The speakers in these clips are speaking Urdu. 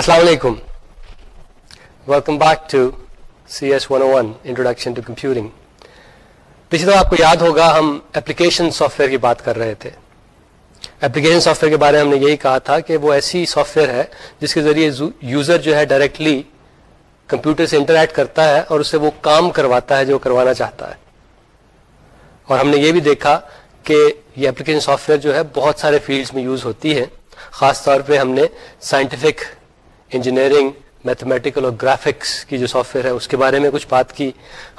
السلام علیکم welcome back to C S one one introduction to computing پچھلی دفعہ آپ کو یاد ہوگا ہم اپلیکیشن سافٹ ویئر کی بات کر رہے تھے. اپلیکیشن سافٹ ویئر کے بارے میں ہم نے یہی کہا تھا کہ وہ ایسی سافٹ ویئر ہے جس کے ذریعے یوزر جو ہے ڈائریکٹلی کمپیوٹر سے انٹریکٹ کرتا ہے اور اسے وہ کام کرواتا ہے جو کروانا چاہتا ہے. اور ہم نے یہ بھی دیکھا کہ یہ اپلیکیشن سافٹ ویئر جو ہے بہت سارے فیلڈز میں یوز ہوتی ہے. خاص طور پہ ہم نے سائنٹیفک انجینئرنگ میتھمیٹیکل اور گرافکس کی جو سافٹ ویئر ہے، اس کے بارے میں کچھ بات کی۔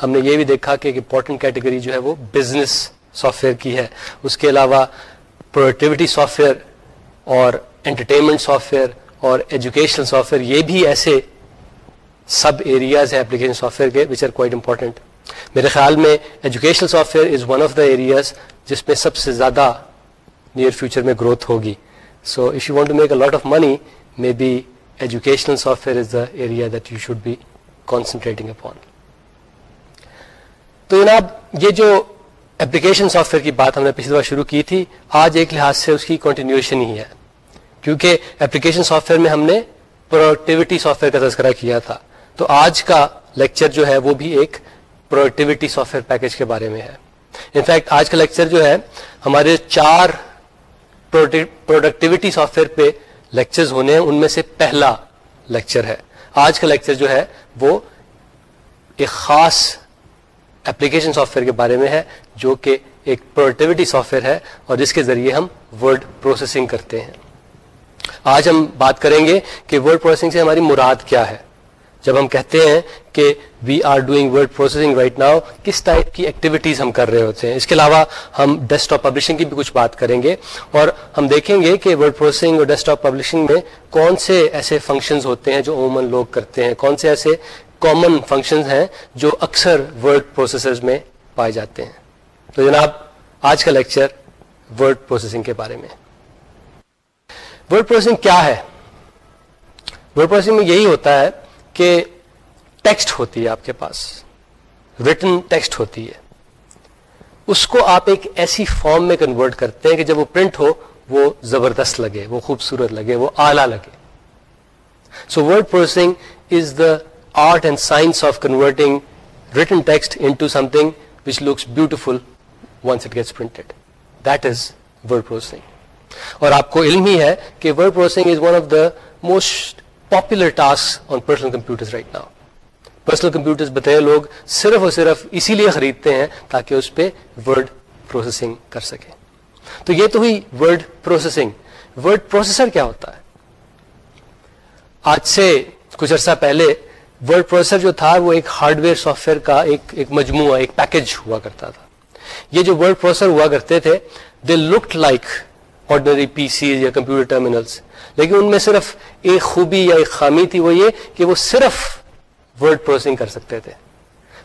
ہم نے یہ بھی دیکھا کہ ایک امپورٹنٹ کیٹیگری جو ہے وہ بزنس سافٹ ویئر کی ہے۔ اس کے علاوہ پروڈکٹیوٹی سافٹ ویئر اور انٹرٹینمنٹ سافٹ ویئر اور ایجوکیشنل سافٹ ویئر یہ بھی ایسے سب ایریاز ہیں اپلیکیشن سافٹ ویئر کے وچ آر کوائٹ امپورٹنٹ میرے خیال میں educational software is one of the areas جس میں سب سے زیادہ نیئر فیوچر میں گروتھ ہوگی۔ So if you want to make a lot of money maybe educational software is the area that you should be concentrating upon تو جناب، یہ جو اپلیکیشن سافٹ ویئر کی بات ہم نے پچھلی بار شروع کی تھی، آج ایک لحاظ سے اس کی کنٹینیوشن ہی ہے۔ کیونکہ اپلیکیشن سافٹ ویئر میں ہم نے پروڈکٹیوٹی سافٹ ویئر کا تذکرہ کیا تھا۔ تو آج کا لیکچر جو ہے، وہ بھی ایک پروڈکٹیوٹی سافٹ ویئر پیکج کے بارے میں ہے۔ انفیکٹ آج کا لیکچر جو ہے، ہمارے چار پروڈکٹیوٹی سافٹ ویئر پہ لیکچرز ہونے ہیں، ان میں سے پہلا لیکچر ہے۔ آج کا لیکچر جو ہے، وہ ایک خاص اپلیکیشن سافٹ ویئر کے بارے میں ہے، جو کہ ایک پروڈکٹیوٹی سافٹ ویئر ہے اور جس کے ذریعے ہم ورڈ پروسیسنگ کرتے ہیں۔ آج ہم بات کریں گے کہ ورڈ پروسیسنگ سے ہماری مراد کیا ہے۔ جب ہم کہتے ہیں کہ we are doing word processing right now کس ٹائپ کی ایکٹیویٹیز ہم کر رہے ہوتے ہیں؟ اس کے علاوہ ہم ڈیسک ٹاپ پبلشنگ کی بھی کچھ بات کریں گے اور ہم دیکھیں گے کہ ورڈ پروسیسنگ اور ڈیسک ٹاپ پبلشنگ میں کون سے ایسے فنکشنز ہوتے ہیں جو عموماً لوگ کرتے ہیں؟ کون سے ایسے کامن فنکشنز ہیں جو اکثر ورڈ پروسیسرز میں پائے جاتے ہیں؟ تو جناب، آج کا لیکچر ورڈ پروسیسنگ کے بارے میں۔ ورڈ پروسیسنگ کیا ہے؟ ورڈ پروسیسنگ میں یہی ہوتا ہے کہ ٹیکسٹ ہوتی ہے آپ کے پاس ریٹن ٹیکسٹ ہوتی ہے۔ اس کو آپ ایک ایسی فارم میں کنورٹ کرتے ہیں کہ جب وہ پرنٹ ہو، وہ زبردست لگے، وہ خوبصورت لگے، وہ آلہ لگے۔ So word processing is the art and science of converting written text into something which looks beautiful once it gets printed that is word processing اور آپ کو علم ہی ہے کہ word processing is one of the most popular task on personal computer right now personal computer بتائے لوگ صرف اور صرف اسی لیے خریدتے ہیں تاکہ اس پہ ورڈ پروسیسنگ کر سکیں۔ تو یہ تو ہوئی ورڈ پروسیسنگ ورڈ پروسیسر کیا ہوتا ہے؟ آج سے کچھ عرصہ پہلے ورڈ پروسیسر جو تھا وہ ایک ہارڈ ویئر سافٹ ویئر کا ایک ایک مجموعہ، ایک پیکج ہوا کرتا تھا۔ یہ جو ورڈ پروسیسر ہوا کرتے تھے they looked like ordinary P Cs یا کمپیوٹر ٹرمینلس لیکن ان میں صرف ایک خوبی یا ایک خامی تھی وہ یہ کہ وہ صرف ورڈ پروسیسنگ کر سکتے تھے۔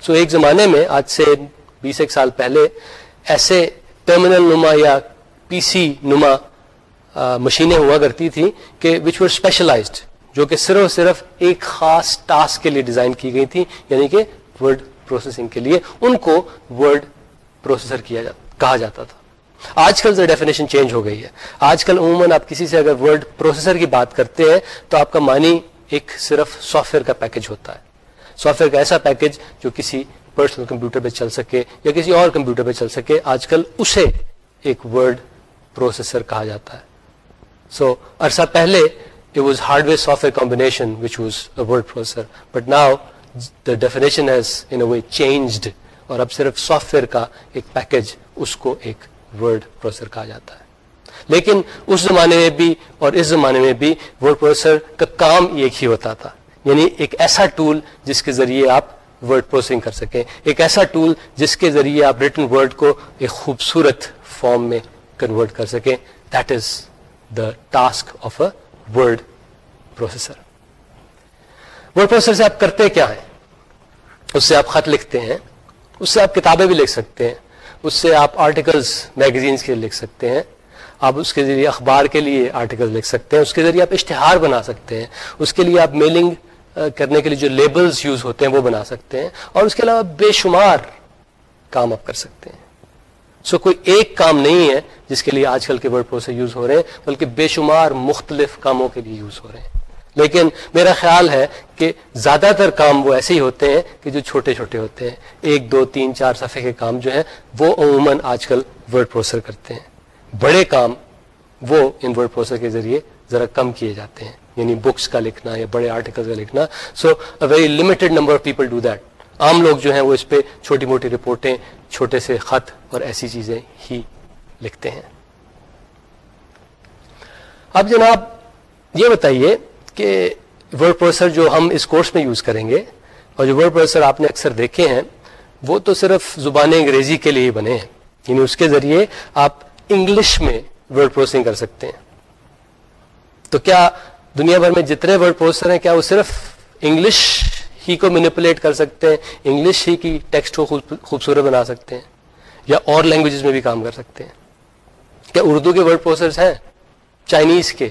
سو so ایک زمانے میں آج سے بیس ایک سال پہلے ایسے ٹرمینل نما یا پی سی نما مشینیں ہوا کرتی تھیں کہ وچ ور اسپیشلائزڈ جو کہ صرف صرف ایک خاص ٹاسک کے لیے ڈیزائن کی گئی تھی یعنی کہ ورڈ پروسیسنگ کے لیے ان کو ورڈ پروسیسر کیا جا, کہا جاتا تھا۔ آج کل ڈیفینیشن چینج ہو گئی ہے۔ آج کل عموماً آپ کسی سے اگر ورڈ پروسیسر کی بات کرتے ہیں تو آپ کا معنی ایک صرف سافٹ ویئر کا پیکج ہوتا ہے۔ سافٹ ویئر کا ایسا پیکج جو کسی پرسنل کمپیوٹر پہ چل سکے یا کسی اور کمپیوٹر پہ چل سکے، آج کل اسے ایک ورڈ پروسیسر کہا جاتا ہے۔ سو عرصہ پہلے it was hardware software combination which was a word processor but now the definition has in a way changed اور اب صرف سافٹ ویئر کا ایک پیکج اس کو ایک ورڈ پروسیسر کہا جاتا ہے۔ لیکن اس زمانے میں بھی اور اس زمانے میں بھی ورڈ پروسیسر کا کام ایک ہی ہوتا تھا۔ یعنی ایک ایسا ٹول جس کے ذریعے آپ ورڈ پروسیسنگ کر سکیں۔ ایک ایسا ٹول جس کے ذریعے آپ ریٹن ورڈ کو ایک خوبصورت فارم میں کنورٹ کر سکیں۔ That is the task of a word processor word processor سے آپ کرتے کیا ہیں؟ اس سے آپ خط لکھتے ہیں۔ اس سے آپ کتابیں بھی لکھ سکتے ہیں۔ اس سے آپ آرٹیکلس میگزینس کے لکھ سکتے ہیں۔ آپ اس کے ذریعے اخبار کے لیے آرٹیکل لکھ سکتے ہیں۔ اس کے ذریعے آپ اشتہار بنا سکتے ہیں۔ اس کے لیے آپ میلنگ کرنے کے لیے جو لیبلز یوز ہوتے ہیں وہ بنا سکتے ہیں۔ اور اس کے علاوہ بے شمار کام آپ کر سکتے ہیں۔ سو so, کوئی ایک کام نہیں ہے جس کے لیے آج کل کے ورڈ پروسیسر یوز ہو رہے ہیں بلکہ بے شمار مختلف کاموں کے لیے یوز ہو رہے ہیں۔ لیکن میرا خیال ہے کہ زیادہ تر کام وہ ایسے ہی ہوتے ہیں کہ جو چھوٹے چھوٹے ہوتے ہیں۔ ایک، دو، تین، چار صفحے کے کام جو ہیں، وہ عموماً آج کل ورڈ پروسر کرتے ہیں۔ بڑے کام وہ ان ورڈ پروسر کے ذریعے ذرا کم کیے جاتے ہیں۔ یعنی بکس کا لکھنا یا بڑے آرٹیکل کا لکھنا۔ So very limited number of people do that عام لوگ جو ہیں وہ اس پہ چھوٹی موٹی رپورٹیں، چھوٹے سے خط اور ایسی چیزیں ہی لکھتے ہیں۔ اب جناب، یہ بتائیے کہ ورڈ پروسر جو ہم اس کورس میں یوز کریں گے اور جو ورڈ پروسر آپ نے اکثر دیکھے ہیں، وہ تو صرف زبان انگریزی کے لیے بنے ہیں۔ یعنی اس کے ذریعے آپ انگلش میں ورڈ پروسنگ کر سکتے ہیں۔ تو کیا دنیا بھر میں جتنے ورڈ پروسر ہیں، کیا وہ صرف انگلش ہی کو مینیپولیٹ کر سکتے ہیں، انگلش ہی کی ٹیکسٹ کو خوبصورت بنا سکتے ہیں، یا اور لینگویجز میں بھی کام کر سکتے ہیں؟ کیا اردو کے ورڈ پروسرز ہیں؟ چائنیز کے۔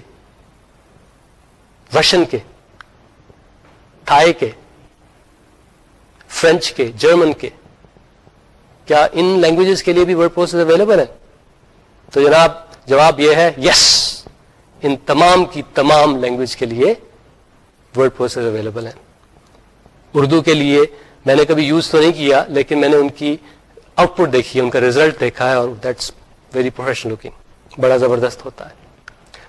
رشن کے، تھائی کے، فرینچ کے، جرمن کے۔ کیا ان لینگویجز کے لیے بھی ورڈ پروسیس اویلیبل ہے تو جناب، جواب یہ ہے یس ان تمام کی تمام لینگویج کے لیے ورڈ پروسیس اویلیبل ہیں۔ اردو کے لیے میں نے کبھی یوز تو نہیں کیا، لیکن میں نے ان کی آؤٹ پٹ دیکھی ہے ان کا ریزلٹ دیکھا ہے اور دیٹس ویری پروفیشنل لکنگ بڑا زبردست ہوتا ہے۔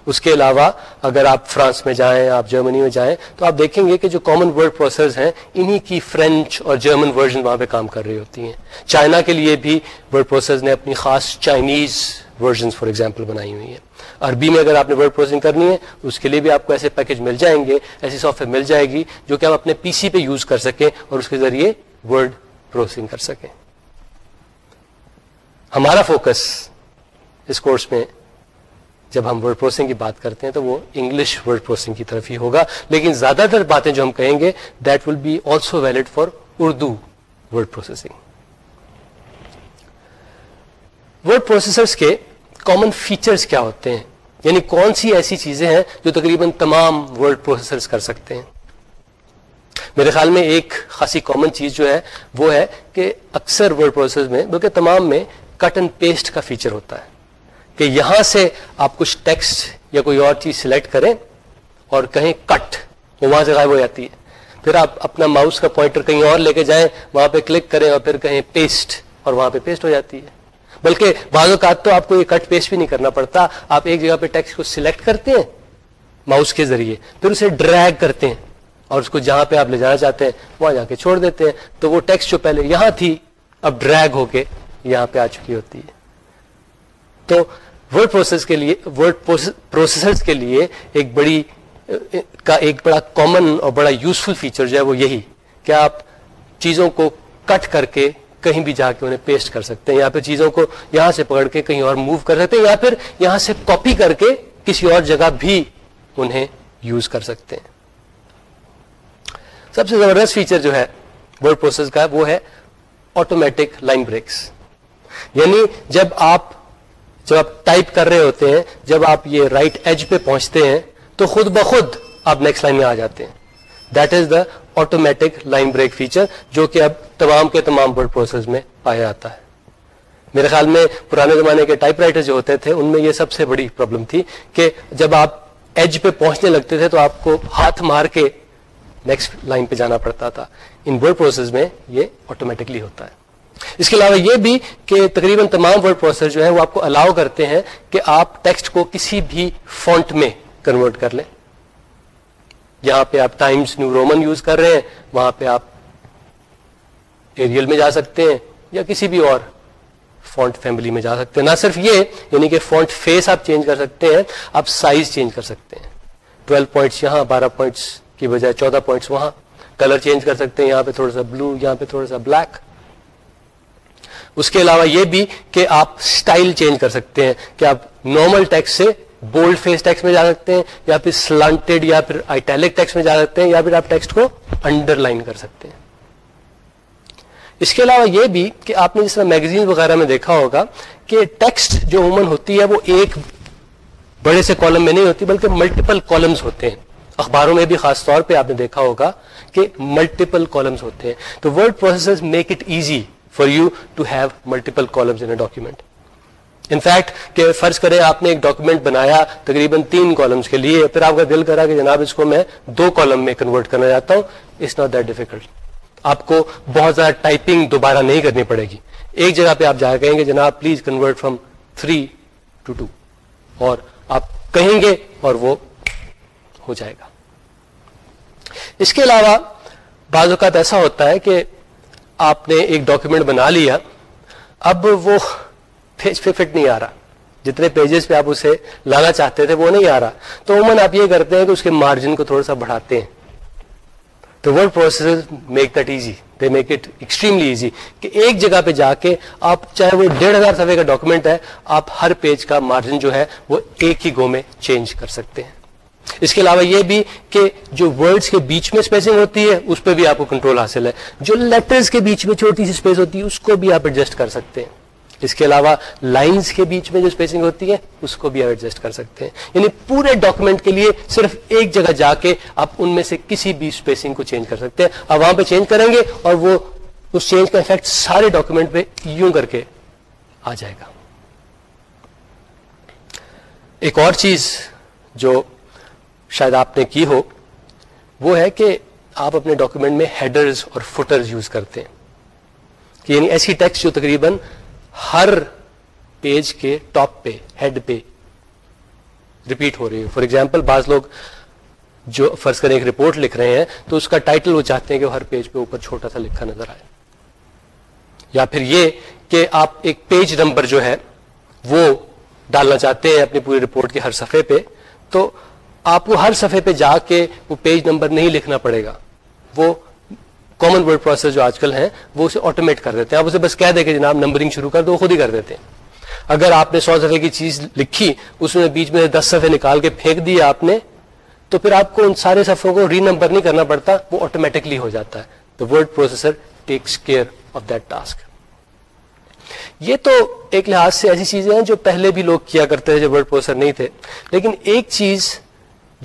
اس کے علاوہ اگر آپ فرانس میں جائیں، آپ جرمنی میں جائیں، تو آپ دیکھیں گے کہ جو کامن ورڈ پروسیس ہیں، انہی کی فرینچ اور جرمن ورژن وہاں پہ کام کر رہی ہوتی ہیں۔ چائنا کے لیے بھی ورڈ پروسیس نے اپنی خاص چائنیز ورژن فار ایگزامپل بنائی ہوئی ہیں۔ عربی میں اگر آپ نے ورڈ پروسیسنگ کرنی ہے، اس کے لیے بھی آپ کو ایسے پیکج مل جائیں گے، ایسی سافٹ ویئر مل جائے گی جو کہ آپ اپنے پی سی پہ یوز کر سکیں اور اس کے ذریعے ورڈ پروسیسنگ کر سکیں۔ ہمارا فوکس اس کورس میں جب ہم ورڈ پروسنگ کی بات کرتے ہیں تو وہ انگلش ورڈ پروسنگ کی طرف ہی ہوگا۔ لیکن زیادہ تر باتیں جو ہم کہیں گے that will be also valid for Urdu word processing word processors کے کامن فیچرز کیا ہوتے ہیں؟ یعنی کون سی ایسی چیزیں ہیں جو تقریباً تمام ورڈ پروسیسرز کر سکتے ہیں؟ میرے خیال میں ایک خاصی کامن چیز جو ہے وہ ہے کہ اکثر ورڈ پروسیس میں، بلکہ تمام میں کٹ اینڈ پیسٹ کا فیچر ہوتا ہے۔ کہ یہاں سے آپ کچھ ٹیکسٹ یا کوئی اور چیز سلیکٹ کریں اور کہیں کٹ، وہ وہاں سے غائب ہو جاتی ہے۔ پھر آپ اپنا ماؤس کا پوائنٹر کہیں اور لے کے جائیں، وہاں پہ کلک کریں اور پھر کہیں پیسٹ اور وہاں پہ پیسٹ ہو جاتی ہے۔ بلکہ بعض اوقات تو آپ کو یہ کٹ پیسٹ بھی نہیں کرنا پڑتا، آپ ایک جگہ پہ ٹیکسٹ کو سلیکٹ کرتے ہیں ماؤس کے ذریعے، پھر اسے ڈریگ کرتے ہیں اور اس کو جہاں پہ آپ لے جانا چاہتے ہیں، وہاں جا کے چھوڑ دیتے ہیں۔ تو وہ ٹیکسٹ جو پہلے یہاں تھی، اب ڈریگ ہو کے یہاں پہ آ چکی ہوتی ہے۔ تو ورڈ پروسیس کے لیے ورڈ پروسیسر کے لیے ایک بڑی، کا ایک بڑا کامن اور بڑا یوزفل فیچر جو ہے وہ یہی، کہ آپ چیزوں کو کٹ کر کے کہیں بھی جا کے انہیں پیسٹ کر سکتے ہیں، یا پھر چیزوں کو یہاں سے پکڑ کے کہیں اور موو کر سکتے ہیں، یا پھر یہاں سے کاپی کر کے کسی اور جگہ بھی انہیں یوز کر سکتے ہیں۔ سب سے زبردست فیچر جو ہے ورڈ پروسیس کا، وہ ہے آٹومیٹک لائن بریکس یعنی جب آپ جب آپ ٹائپ کر رہے ہوتے ہیں، جب آپ یہ رائٹ ایج پہ پہنچتے ہیں، تو خود بخود آپ نیکسٹ لائن میں آ جاتے ہیں۔ That is the automatic line break feature جو کہ اب تمام کے تمام ورڈ پروسیس میں پایا جاتا ہے۔ میرے خیال میں پرانے زمانے کے ٹائپ رائٹر جو ہوتے تھے، ان میں یہ سب سے بڑی پرابلم تھی کہ جب آپ ایج پہ پہنچنے لگتے تھے، تو آپ کو ہاتھ مار کے نیکسٹ لائن پہ جانا پڑتا تھا۔ ان ورڈ پروسیس میں یہ آٹومیٹکلی ہوتا ہے۔ اس کے علاوہ یہ بھی کہ تقریباً تمام ورڈ پروسیسر جو ہے وہ آپ کو الاؤ کرتے ہیں کہ آپ ٹیکسٹ کو کسی بھی فونٹ میں کنورٹ کر لیں۔ جہاں پہ آپ ٹائمس نیو رومن یوز کر رہے ہیں، وہاں پہ آپ ایریل میں جا سکتے ہیں یا کسی بھی اور فونٹ فیملی میں جا سکتے ہیں۔ نہ صرف یہ یعنی کہ فونٹ فیس آپ چینج کر سکتے ہیں، آپ سائز چینج کر سکتے ہیں۔ ٹویلو پوائنٹس یہاں، بارہ پوائنٹس کی بجائے چودہ پوائنٹس وہاں۔ کلر چینج کر سکتے ہیں، یہاں پہ تھوڑا سا بلو یہاں پہ تھوڑا سا بلیک اس کے علاوہ یہ بھی کہ آپ سٹائل چینج کر سکتے ہیں کہ آپ نارمل ٹیکس سے بولڈ فیس ٹیکس میں جا سکتے ہیں، یا پھر سلانٹیڈ یا پھر آئیٹیلک ٹیکس میں جا سکتے ہیں، یا پھر آپ ٹیکسٹ کو انڈر لائن کر سکتے ہیں۔ اس کے علاوہ یہ بھی کہ آپ نے جس طرح میگزین وغیرہ میں دیکھا ہوگا کہ ٹیکسٹ جو عموماً ہوتی ہے وہ ایک بڑے سے کالم میں نہیں ہوتی، بلکہ ملٹیپل کالمز ہوتے ہیں۔ اخباروں میں بھی خاص طور پہ آپ نے دیکھا ہوگا کہ ملٹیپل کالمز ہوتے ہیں۔ تو word processor make it easy for you to have multiple columns in document in fact کہ فرض کریں آپ نے ایک ڈاکومنٹ بنایا تقریباً تین کالمس کے لیے، پھر آپ کا دل کرا کہ جناب اس کو میں دو کالم میں کنورٹ کرنا چاہتا ہوں اٹس ناٹ دیٹ ڈیفیکلٹ آپ کو بہت زیادہ ٹائپنگ دوبارہ نہیں کرنی پڑے گی۔ ایک جگہ پہ آپ جا کہیں گے، جناب please convert from three to two اور آپ کہیں گے اور وہ ہو جائے گا۔ اس کے علاوہ بعض اوقات ایسا ہوتا ہے کہ آپ نے ایک ڈاکیومنٹ بنا لیا، اب وہ پیج پہ فٹ نہیں آ رہا۔ جتنے پیجز پہ آپ اسے لانا چاہتے تھے، وہ نہیں آ رہا۔ تو عموماً آپ یہ کرتے ہیں کہ اس کے مارجن کو تھوڑا سا بڑھاتے ہیں۔ تو word process make that easy they make it extremely easy کہ ایک جگہ پہ جا کے آپ، چاہے وہ ڈیڑھ ہزار سفے کا ڈاکومنٹ ہے، آپ ہر پیج کا مارجن جو ہے، وہ ایک ہی گو میں چینج کر سکتے ہیں۔ اس کے علاوہ یہ بھی کہ جو ورڈز کے بیچ میں اسپیسنگ ہوتی ہے، اس پہ بھی آپ کو کنٹرول حاصل ہے۔ جو لیٹرز کے بیچ میں چھوٹی سی اسپیس ہوتی ہے، اس کو بھی آپ ایڈجسٹ کر سکتے ہیں۔ اس کے علاوہ لائنز کے بیچ میں جو اسپیسنگ ہوتی ہے، اس کو بھی آپ ایڈجسٹ کر سکتے ہیں۔ یعنی پورے ڈاکومنٹ کے لیے صرف ایک جگہ جا کے آپ ان میں سے کسی بھی اسپیسنگ کو چینج کر سکتے ہیں۔ آپ وہاں پہ چینج کریں گے اور وہ اس چینج کا افیکٹ سارے ڈاکومنٹ پہ یوں کر کے آ جائے گا۔ ایک اور چیز جو شاید آپ نے کی ہو، وہ ہے کہ آپ اپنے ڈاکومنٹ میں ہیڈرز اور فٹرز یوز کرتے ہیں۔ کہ یعنی ایسی ٹیکسٹ جو تقریباً ہر پیج کے ٹاپ پہ ہیڈ پہ ریپیٹ ہو رہی ہے فار ایگزامپل بعض لوگ جو فرض کریں ایک رپورٹ لکھ رہے ہیں، تو اس کا ٹائٹل وہ چاہتے ہیں کہ ہر پیج پہ اوپر چھوٹا سا لکھا نظر آئے۔ یا پھر یہ کہ آپ ایک پیج نمبر جو ہے، وہ ڈالنا چاہتے ہیں اپنی پوری رپورٹ کے ہر صفحے پہ، تو آپ کو ہر صفحے پہ جا کے وہ پیج نمبر نہیں لکھنا پڑے گا۔ وہ کامن ورڈ پروسیس جو آج کل ہیں، وہ اسے آٹومیٹ کر دیتے ہیں۔ آپ اسے بس کہہ دیں کہ جناب نمبرنگ شروع کر دو، وہ خود ہی کر دیتے ہیں۔ اگر آپ نے سو صفحے کی چیز لکھی، اس میں بیچ میں دس صفحے نکال کے پھینک دی آپ نے، تو پھر آپ کو ان سارے صفحوں کو ری نمبر نہیں کرنا پڑتا، وہ آٹومیٹکلی ہو جاتا ہے۔ تو word processor takes care of that task یہ تو ایک لحاظ سے ایسی چیزیں ہیں جو پہلے بھی لوگ کیا کرتے تھے جو ورڈ پروسیسر نہیں تھے۔ لیکن ایک چیز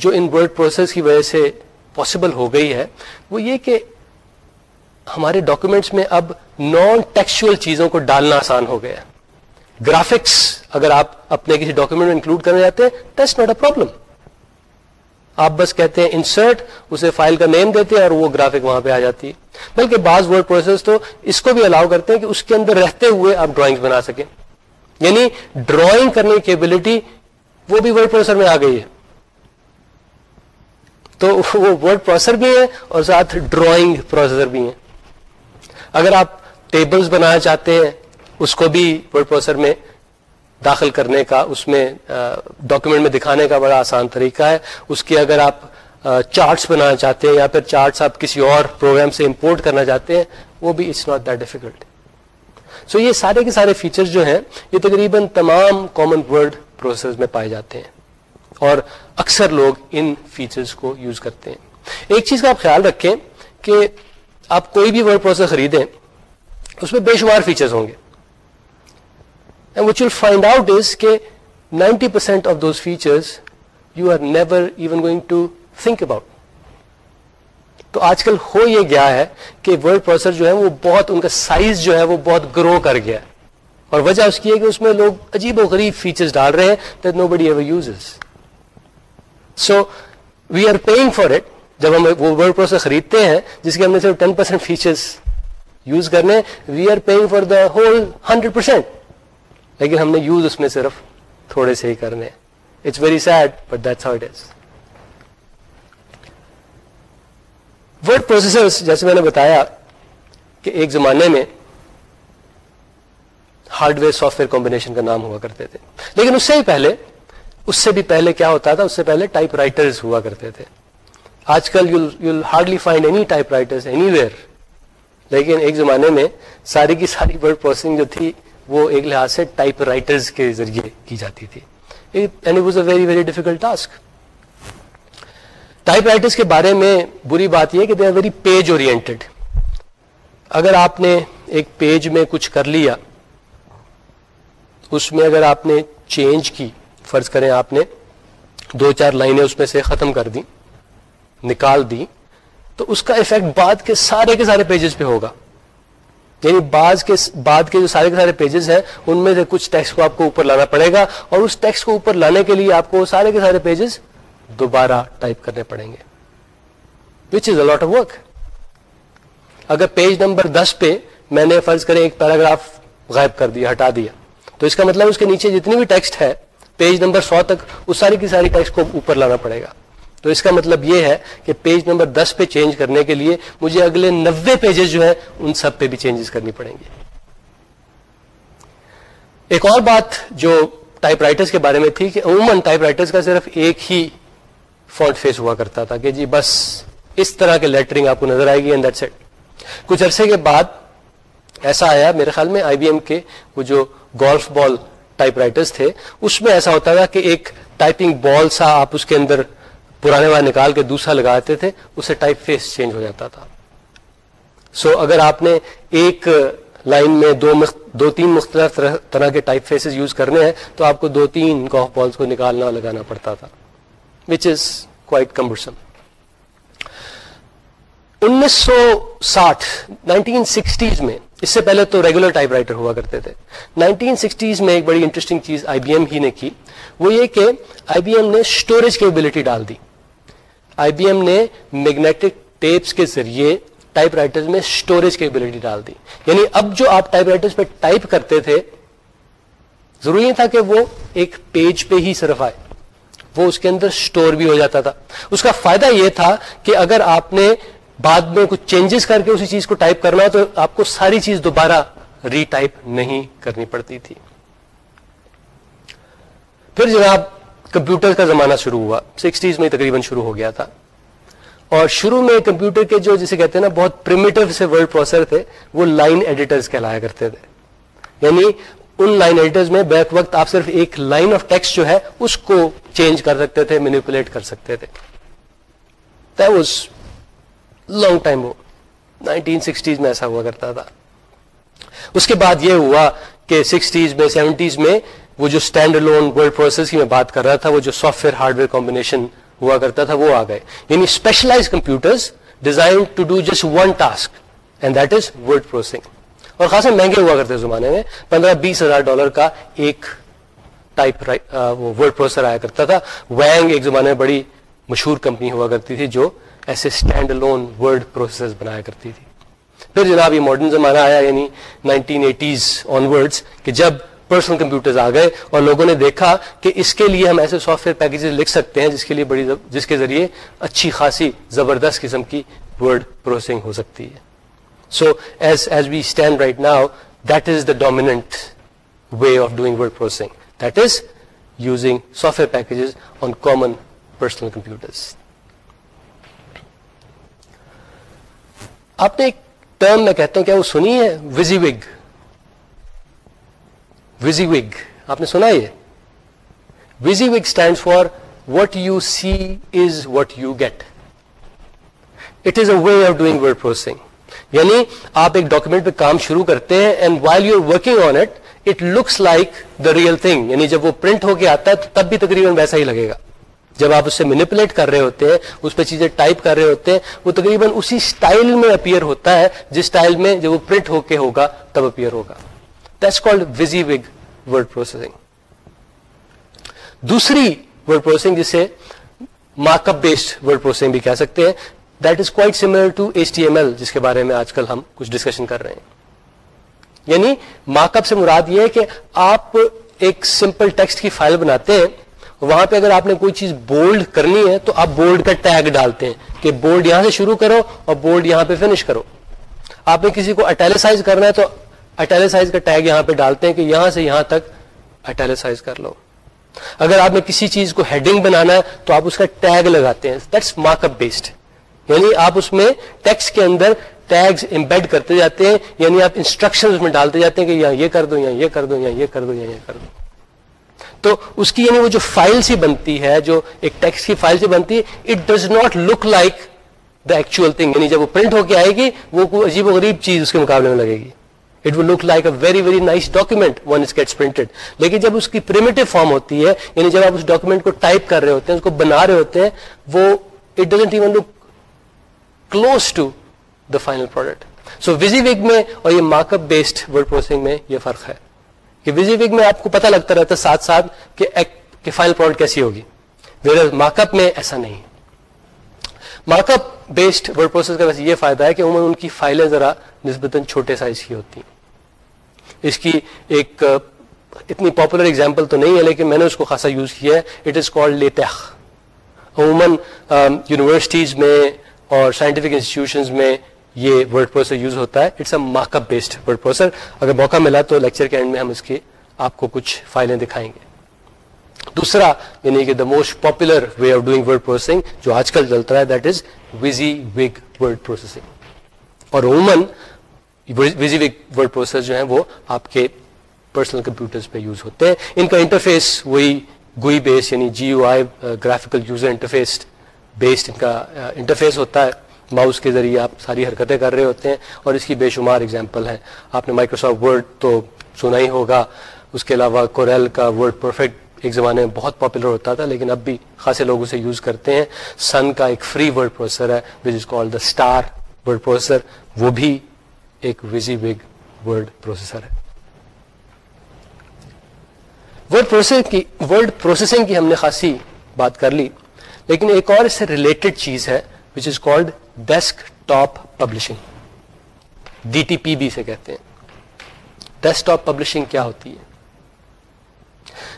جو ان ورڈ پروسیس کی وجہ سے پاسبل ہو گئی ہے، وہ یہ کہ ہمارے ڈاکومنٹس میں اب نان ٹیکسچل چیزوں کو ڈالنا آسان ہو گیا ہے۔ گرافکس اگر آپ اپنے کسی ڈاکومنٹ میں انکلوڈ کرنا چاہتے ہیں دیٹس ناٹ اے پرابلم آپ بس کہتے ہیں انسرٹ اسے فائل کا نیم دیتے ہیں اور وہ گرافک وہاں پہ آ جاتی ہے۔ بلکہ بعض ورڈ پروسیس تو اس کو بھی الاؤ کرتے ہیں کہ اس کے اندر رہتے ہوئے آپ ڈرائنگ بنا سکیں۔ یعنی ڈرائنگ کرنے کی ایبلٹی وہ بھی ورڈ پروسیسر میں آ گئی ہے۔ تو وہ ورڈ پروسیسر بھی ہے اور ساتھ ڈرائنگ پروسیسر بھی ہیں اگر آپ ٹیبلز بنانا چاہتے ہیں، اس کو بھی ورڈ پروسر میں داخل کرنے کا، اس میں ڈاکومنٹ میں دکھانے کا بڑا آسان طریقہ ہے۔ اس کی اگر آپ چارٹس بنانا چاہتے ہیں یا پھر چارٹس آپ کسی اور پروگرام سے امپورٹ کرنا چاہتے ہیں، وہ بھی it's not that difficult so یہ سارے کے سارے فیچرز جو ہیں، یہ تقریباً تمام کامن ورڈ پروسیس میں پائے جاتے ہیں۔ اور اکثر لوگ ان فیچرز کو یوز کرتے ہیں۔ ایک چیز کا آپ خیال رکھیں کہ آپ کوئی بھی ورڈ پروسیس خریدیں، اس میں بے شمار فیچرز ہوں گے۔ وچ ول فائنڈ آؤٹ از کہ ninety percent of those features you are never even going to think about تو آج کل ہو یہ گیا ہے کہ ورڈ پروسیسر جو ہے وہ بہت ان کا سائز جو ہے وہ بہت گرو کر گیا ہے۔ اور وجہ اس کی ہے کہ اس میں لوگ عجیب و غریب فیچرز ڈال رہے ہیں that nobody ever use so we are paying for it جب ہم وہ ورڈ پروسیس خریدتے ہیں، جس کے ہم نے صرف ٹین پرسینٹ فیچرس یوز کرنے we are paying for the whole hundred percent لیکن ہم نے یوز اس میں صرف تھوڑے سے ہی کرنے it's very sad but that's how it is word processor جیسے میں نے بتایا کہ ایک زمانے میں hardware software combination کا نام ہوا کرتے تھے۔ لیکن اس سے ہی پہلے اس سے بھی پہلے کیا ہوتا تھا، اس سے پہلے ٹائپ رائٹرز ہوا کرتے تھے۔ آج کل you hardly find any typewriter anywhere لیکن ایک زمانے میں ساری کی ساری ورڈ پروسیسنگ جو تھی، وہ ایک لحاظ سے ٹائپ رائٹرز کے ذریعے کی جاتی تھی۔ And was a very very difficult task typewriters کے بارے میں بری بات یہ کہ they are very page oriented اگر آپ نے ایک پیج میں کچھ کر لیا، اس میں اگر آپ نے چینج کی فرض کریں آپ نے دو چار لائنیں اس میں سے ختم کر دیں، نکال دی تو اس کا افیکٹ بعد کے سارے کے سارے پیجز پہ ہوگا۔ یعنی بعض کے بعد کے جو سارے کے سارے پیجز ہیں، ان میں سے کچھ ٹیکسٹ کو آپ کو اوپر لانا پڑے گا اور اس ٹیکسٹ کو اوپر لانے کے لیے آپ کو سارے کے سارے پیجز دوبارہ ٹائپ کرنے پڑیں گے۔ Which is a lot of work اگر پیج نمبر دس پہ میں نے فرض کریں ایک پیراگراف غائب کر دیا، ہٹا دیا، تو اس کا مطلب اس کے نیچے جتنی بھی ٹیکسٹ ہے پیج نمبر سو تک اس ساری کی ساری ٹیکسٹ کو اوپر لانا پڑے گا۔ تو اس کا مطلب یہ ہے کہ پیج نمبر دس پہ چینج کرنے کے لیے مجھے اگلے نوے پیجز جو ہیں ان سب پہ بھی چینجز کرنی پڑیں گی۔ ایک اور بات جو ٹائپ رائٹرز کے بارے میں تھی کہ عموماً ٹائپ رائٹرز کا صرف ایک ہی فونٹ فیس ہوا کرتا تھا کہ جی بس اس طرح کے لیٹرنگ آپ کو نظر آئے گی اینڈ دیٹ سیٹ کچھ عرصے کے بعد ایسا آیا میرے خیال میں آئی بی ایم کے وہ جو گولف بال ٹائپ رائٹرز تھے اس میں ایسا ہوتا تھا کہ ایک ٹائپنگ بال سا آپ اس کے اندر پرانے والا نکال کے دوسرا لگاتے تھے اسے ٹائپ فیس چینج ہو جاتا تھا۔ سو so, اگر آپ نے ایک لائن میں دو مخ... دو تین مختلف طرح کے ٹائپ فیسز یوز کرنے ہیں تو آپ کو دو تین گولف بالس کو نکالنا لگانا پڑتا تھا وچ از کوائٹ کمبرسم انیس سو ساٹھ نائنٹین سکسٹیز میں اس سے پہلے تو ریگولر ٹائپ رائٹر ہوا کرتے تھے۔ نائنٹین سکسٹیز میں ایک بڑی انٹرسٹنگ چیز آئی بی ایم ہی نے کی۔ وہ یہ کہ آئی بی ایم نے اسٹوریج کیپبلٹی ڈال دی۔ آئی بی ایم نے میگنیٹک ٹیپس کے ذریعے ٹائپ رائٹر میں اسٹوریج کیپبلٹی ڈال دی۔ یعنی اب جو آپ ٹائپ رائٹر پہ ٹائپ کرتے تھے، ضروری نہیں تھا کہ وہ ایک پیج پہ ہی صرف آئے۔ وہ اس کے اندر اسٹور بھی ہو جاتا تھا۔ اس کا فائدہ یہ تھا کہ اگر آپ نے بعد میں کچھ چینجز کر کے اسی چیز کو ٹائپ کرنا تو آپ کو ساری چیز دوبارہ ری ٹائپ نہیں کرنی پڑتی تھی۔ پھر جناب کمپیوٹر کا زمانہ شروع ہوا۔ سکسٹیز میں تقریباً شروع ہو گیا تھا۔ اور شروع میں کمپیوٹر کے جو جسے کہتے ہیں نا، بہت پریمیٹو سے ورڈ پروسیسر تھے، وہ لائن ایڈیٹرز کہلایا کرتے تھے۔ یعنی ان لائن ایڈیٹرز میں بیک وقت آپ صرف ایک لائن آف ٹیکسٹ جو ہے، اس کو چینج کر سکتے تھے مینیپولیٹ کر سکتے تھے۔ لانگ ٹائم ہو نائنٹین سکسٹیز میں ایسا ہوا کرتا تھا۔ اس کے بعد یہ ہوا کہ سکسٹیز میں سیونٹیز میں وہ جو اسٹینڈ لون ورڈ پروسیس کی میں بات کر رہا تھا، وہ جو software hardware combination ہوا کرتا تھا، وہ آ گئے۔ یعنی specialize computer design to do just one task and that is word processing اور خاصا مہنگے ہوا کرتے زمانے میں، پندرہ بیس ہزار ڈالر کا ایک ٹائپ ورڈ پروسیسر آیا کرتا تھا۔ وینگ ایک زمانے میں بڑی مشہور کمپنی ہوا کرتی تھی، جو ایسے اسٹینڈ لون ورڈ پروسیس بنایا کرتی تھی۔ پھر جناب یہ ماڈرن زمانہ آیا یعنی نائنٹین ایٹیز آن ورڈ کہ جب پرسنل کمپیوٹرز آ گئے اور لوگوں نے دیکھا کہ اس کے لیے ہم ایسے سافٹ ویئر پیکجز لکھ سکتے ہیں جس کے لیے بڑی جس کے ذریعے اچھی خاصی زبردست قسم کی ورڈ پروسیسنگ ہو سکتی ہے۔ So as as we stand right now that is the dominant way of doing word processing that is using software packages on common personal computers آپ نے ایک ٹرم میں کہتا ہوں، کیا وہ سنی ہے؟ وزی وگ وزی وگ آپ نے سنا یہ؟ وزی وگ stand for what you see is what you get it is a way of doing word processing یعنی آپ ایک ڈاکومنٹ پہ کام شروع کرتے ہیں and while you are working on it it looks like the real thing یعنی جب وہ پرنٹ ہو کے آتا ہے تو تب بھی تقریباً ویسا ہی لگے گا۔ جب آپ اسے مینیپولیٹ کر رہے ہوتے ہیں، اس پہ چیزیں ٹائپ کر رہے ہوتے ہیں، وہ تقریباً اسی سٹائل میں اپیئر ہوتا ہے، جس سٹائل میں جب وہ پرنٹ ہو کے ہوگا، تب اپیئر ہوگا۔ دیٹس کالڈ وزی وگ ورڈ پروسیسنگ دوسری ورڈ پروسیسنگ جسے mark up based word processing بھی کہہ سکتے ہیں that is quite similar to H T M L جس کے بارے میں آج کل ہم کچھ ڈسکشن کر رہے ہیں۔ یعنی مارک اپ سے مراد یہ ہے کہ آپ ایک سمپل ٹیکسٹ کی فائل بناتے ہیں وہاں پہ اگر آپ نے کوئی چیز بولڈ کرنی ہے تو آپ بولڈ کا ٹیگ ڈالتے ہیں کہ بولڈ یہاں سے شروع کرو اور بولڈ یہاں پہ فنش کرو۔ آپ نے کسی کو اٹیلیسائز کرنا ہے تو اٹیلیسائز کا ٹیگ یہاں پہ ڈالتے ہیں کہ یہاں سے یہاں تک اٹیلیسائز کر لو۔ اگر آپ نے کسی چیز کو ہیڈنگ بنانا ہے تو آپ اس کا ٹیگ لگاتے ہیں۔ دیٹس مارک اپ بیسڈ یعنی آپ اس میں ٹیکس کے اندر ٹیگز امبیڈ کرتے جاتے ہیں یعنی آپ انسٹرکشن میں ڈالتے جاتے ہیں کہ یہاں یہ کر دو یا یہ کر دو یا یہ کر دو یا یہ کر دو۔ تو اس کی یعنی وہ جو فائل سی بنتی ہے، جو ایک ٹیکسٹ کی فائل سے بنتی ہے it does not look like the actual thing یعنی جب وہ پرنٹ ہو کے آئے گی، وہ کوئی عجیب و غریب چیز اس کے مقابلے میں لگے گی۔ It will look like a very very nice document once gets printed لیکن جب اس کی پریمیٹو فارم ہوتی ہے یعنی جب آپ اس ڈاکومنٹ کو ٹائپ کر رہے ہوتے ہیں، اس کو بنا رہے ہوتے ہیں، وہ it doesn't even look close to the final product so ویزی وگ میں اور یہ mark up based word processing میں یہ فرق ہے۔ کہ ویزی وگ میں آپ کو پتا لگتا رہتا ہے ساتھ ساتھ کہ فائنل پروڈکٹ کیسی ہوگی۔ ویئر مارک اپ میں ایسا نہیں mark up based word process کا ویسے یہ فائدہ ہے کہ عموماً ان کی فائلیں ذرا نسبتاً چھوٹے سائز کی ہوتی ہیں۔ اس کی ایک، اتنی پاپولر اگزامپل تو نہیں ہے لیکن میں نے اس کو خاصا یوز کیا ہے۔ اٹ از کالڈ لیٹیخ عموماً um, یونیورسٹیز میں اور سائنٹیفک انسٹیٹیوشنز میں یہ ورڈ پروسیسر یوز ہوتا ہے. It's a markup based word processor اگر موقع ملا تو لیکچر کے اینڈ میں ہم اس کی آپ کو کچھ فائلیں دکھائیں گے. دوسرا یعنی کہ the most popular way of doing word processing جو آج کل چلتا ہے that is wysiwyg word processing اور عموماً ویزی وگ ورڈ پروسیسر جو ہیں وہ آپ کے پرسنل کمپیوٹرز پہ یوز ہوتے ہیں. ان کا انٹرفیس وہی گوئی بیس یعنی G U I graphical user interface based ان کا uh, انٹرفیس ہوتا ہے. ماؤس کے ذریعے آپ ساری حرکتیں کر رہے ہوتے ہیں اور اس کی بے شمار اگزامپل ہیں۔ آپ نے مائکروسافٹ ورڈ تو سنا ہی ہوگا۔ اس کے علاوہ کوریل کا ورڈ پرفیکٹ ایک زمانے میں بہت پاپولر ہوتا تھا، لیکن اب بھی خاصے لوگ اسے یوز کرتے ہیں۔ سن کا ایک فری ورڈ پروسیسر ہے which is call the star word processor وہ بھی ایک ویزی وگ ورڈ پروسیسر ہے۔ ورڈ پروسیسنگ کی ورڈ پروسیسنگ کی ہم نے خاصی بات کر لی، لیکن ایک اور اس سے ریلیٹڈ چیز ہے۔ Which is called desktop publishing D T P بھی سے کہتے ہیں. ڈیسک ٹاپ پبلشنگ کیا ہوتی ہے؟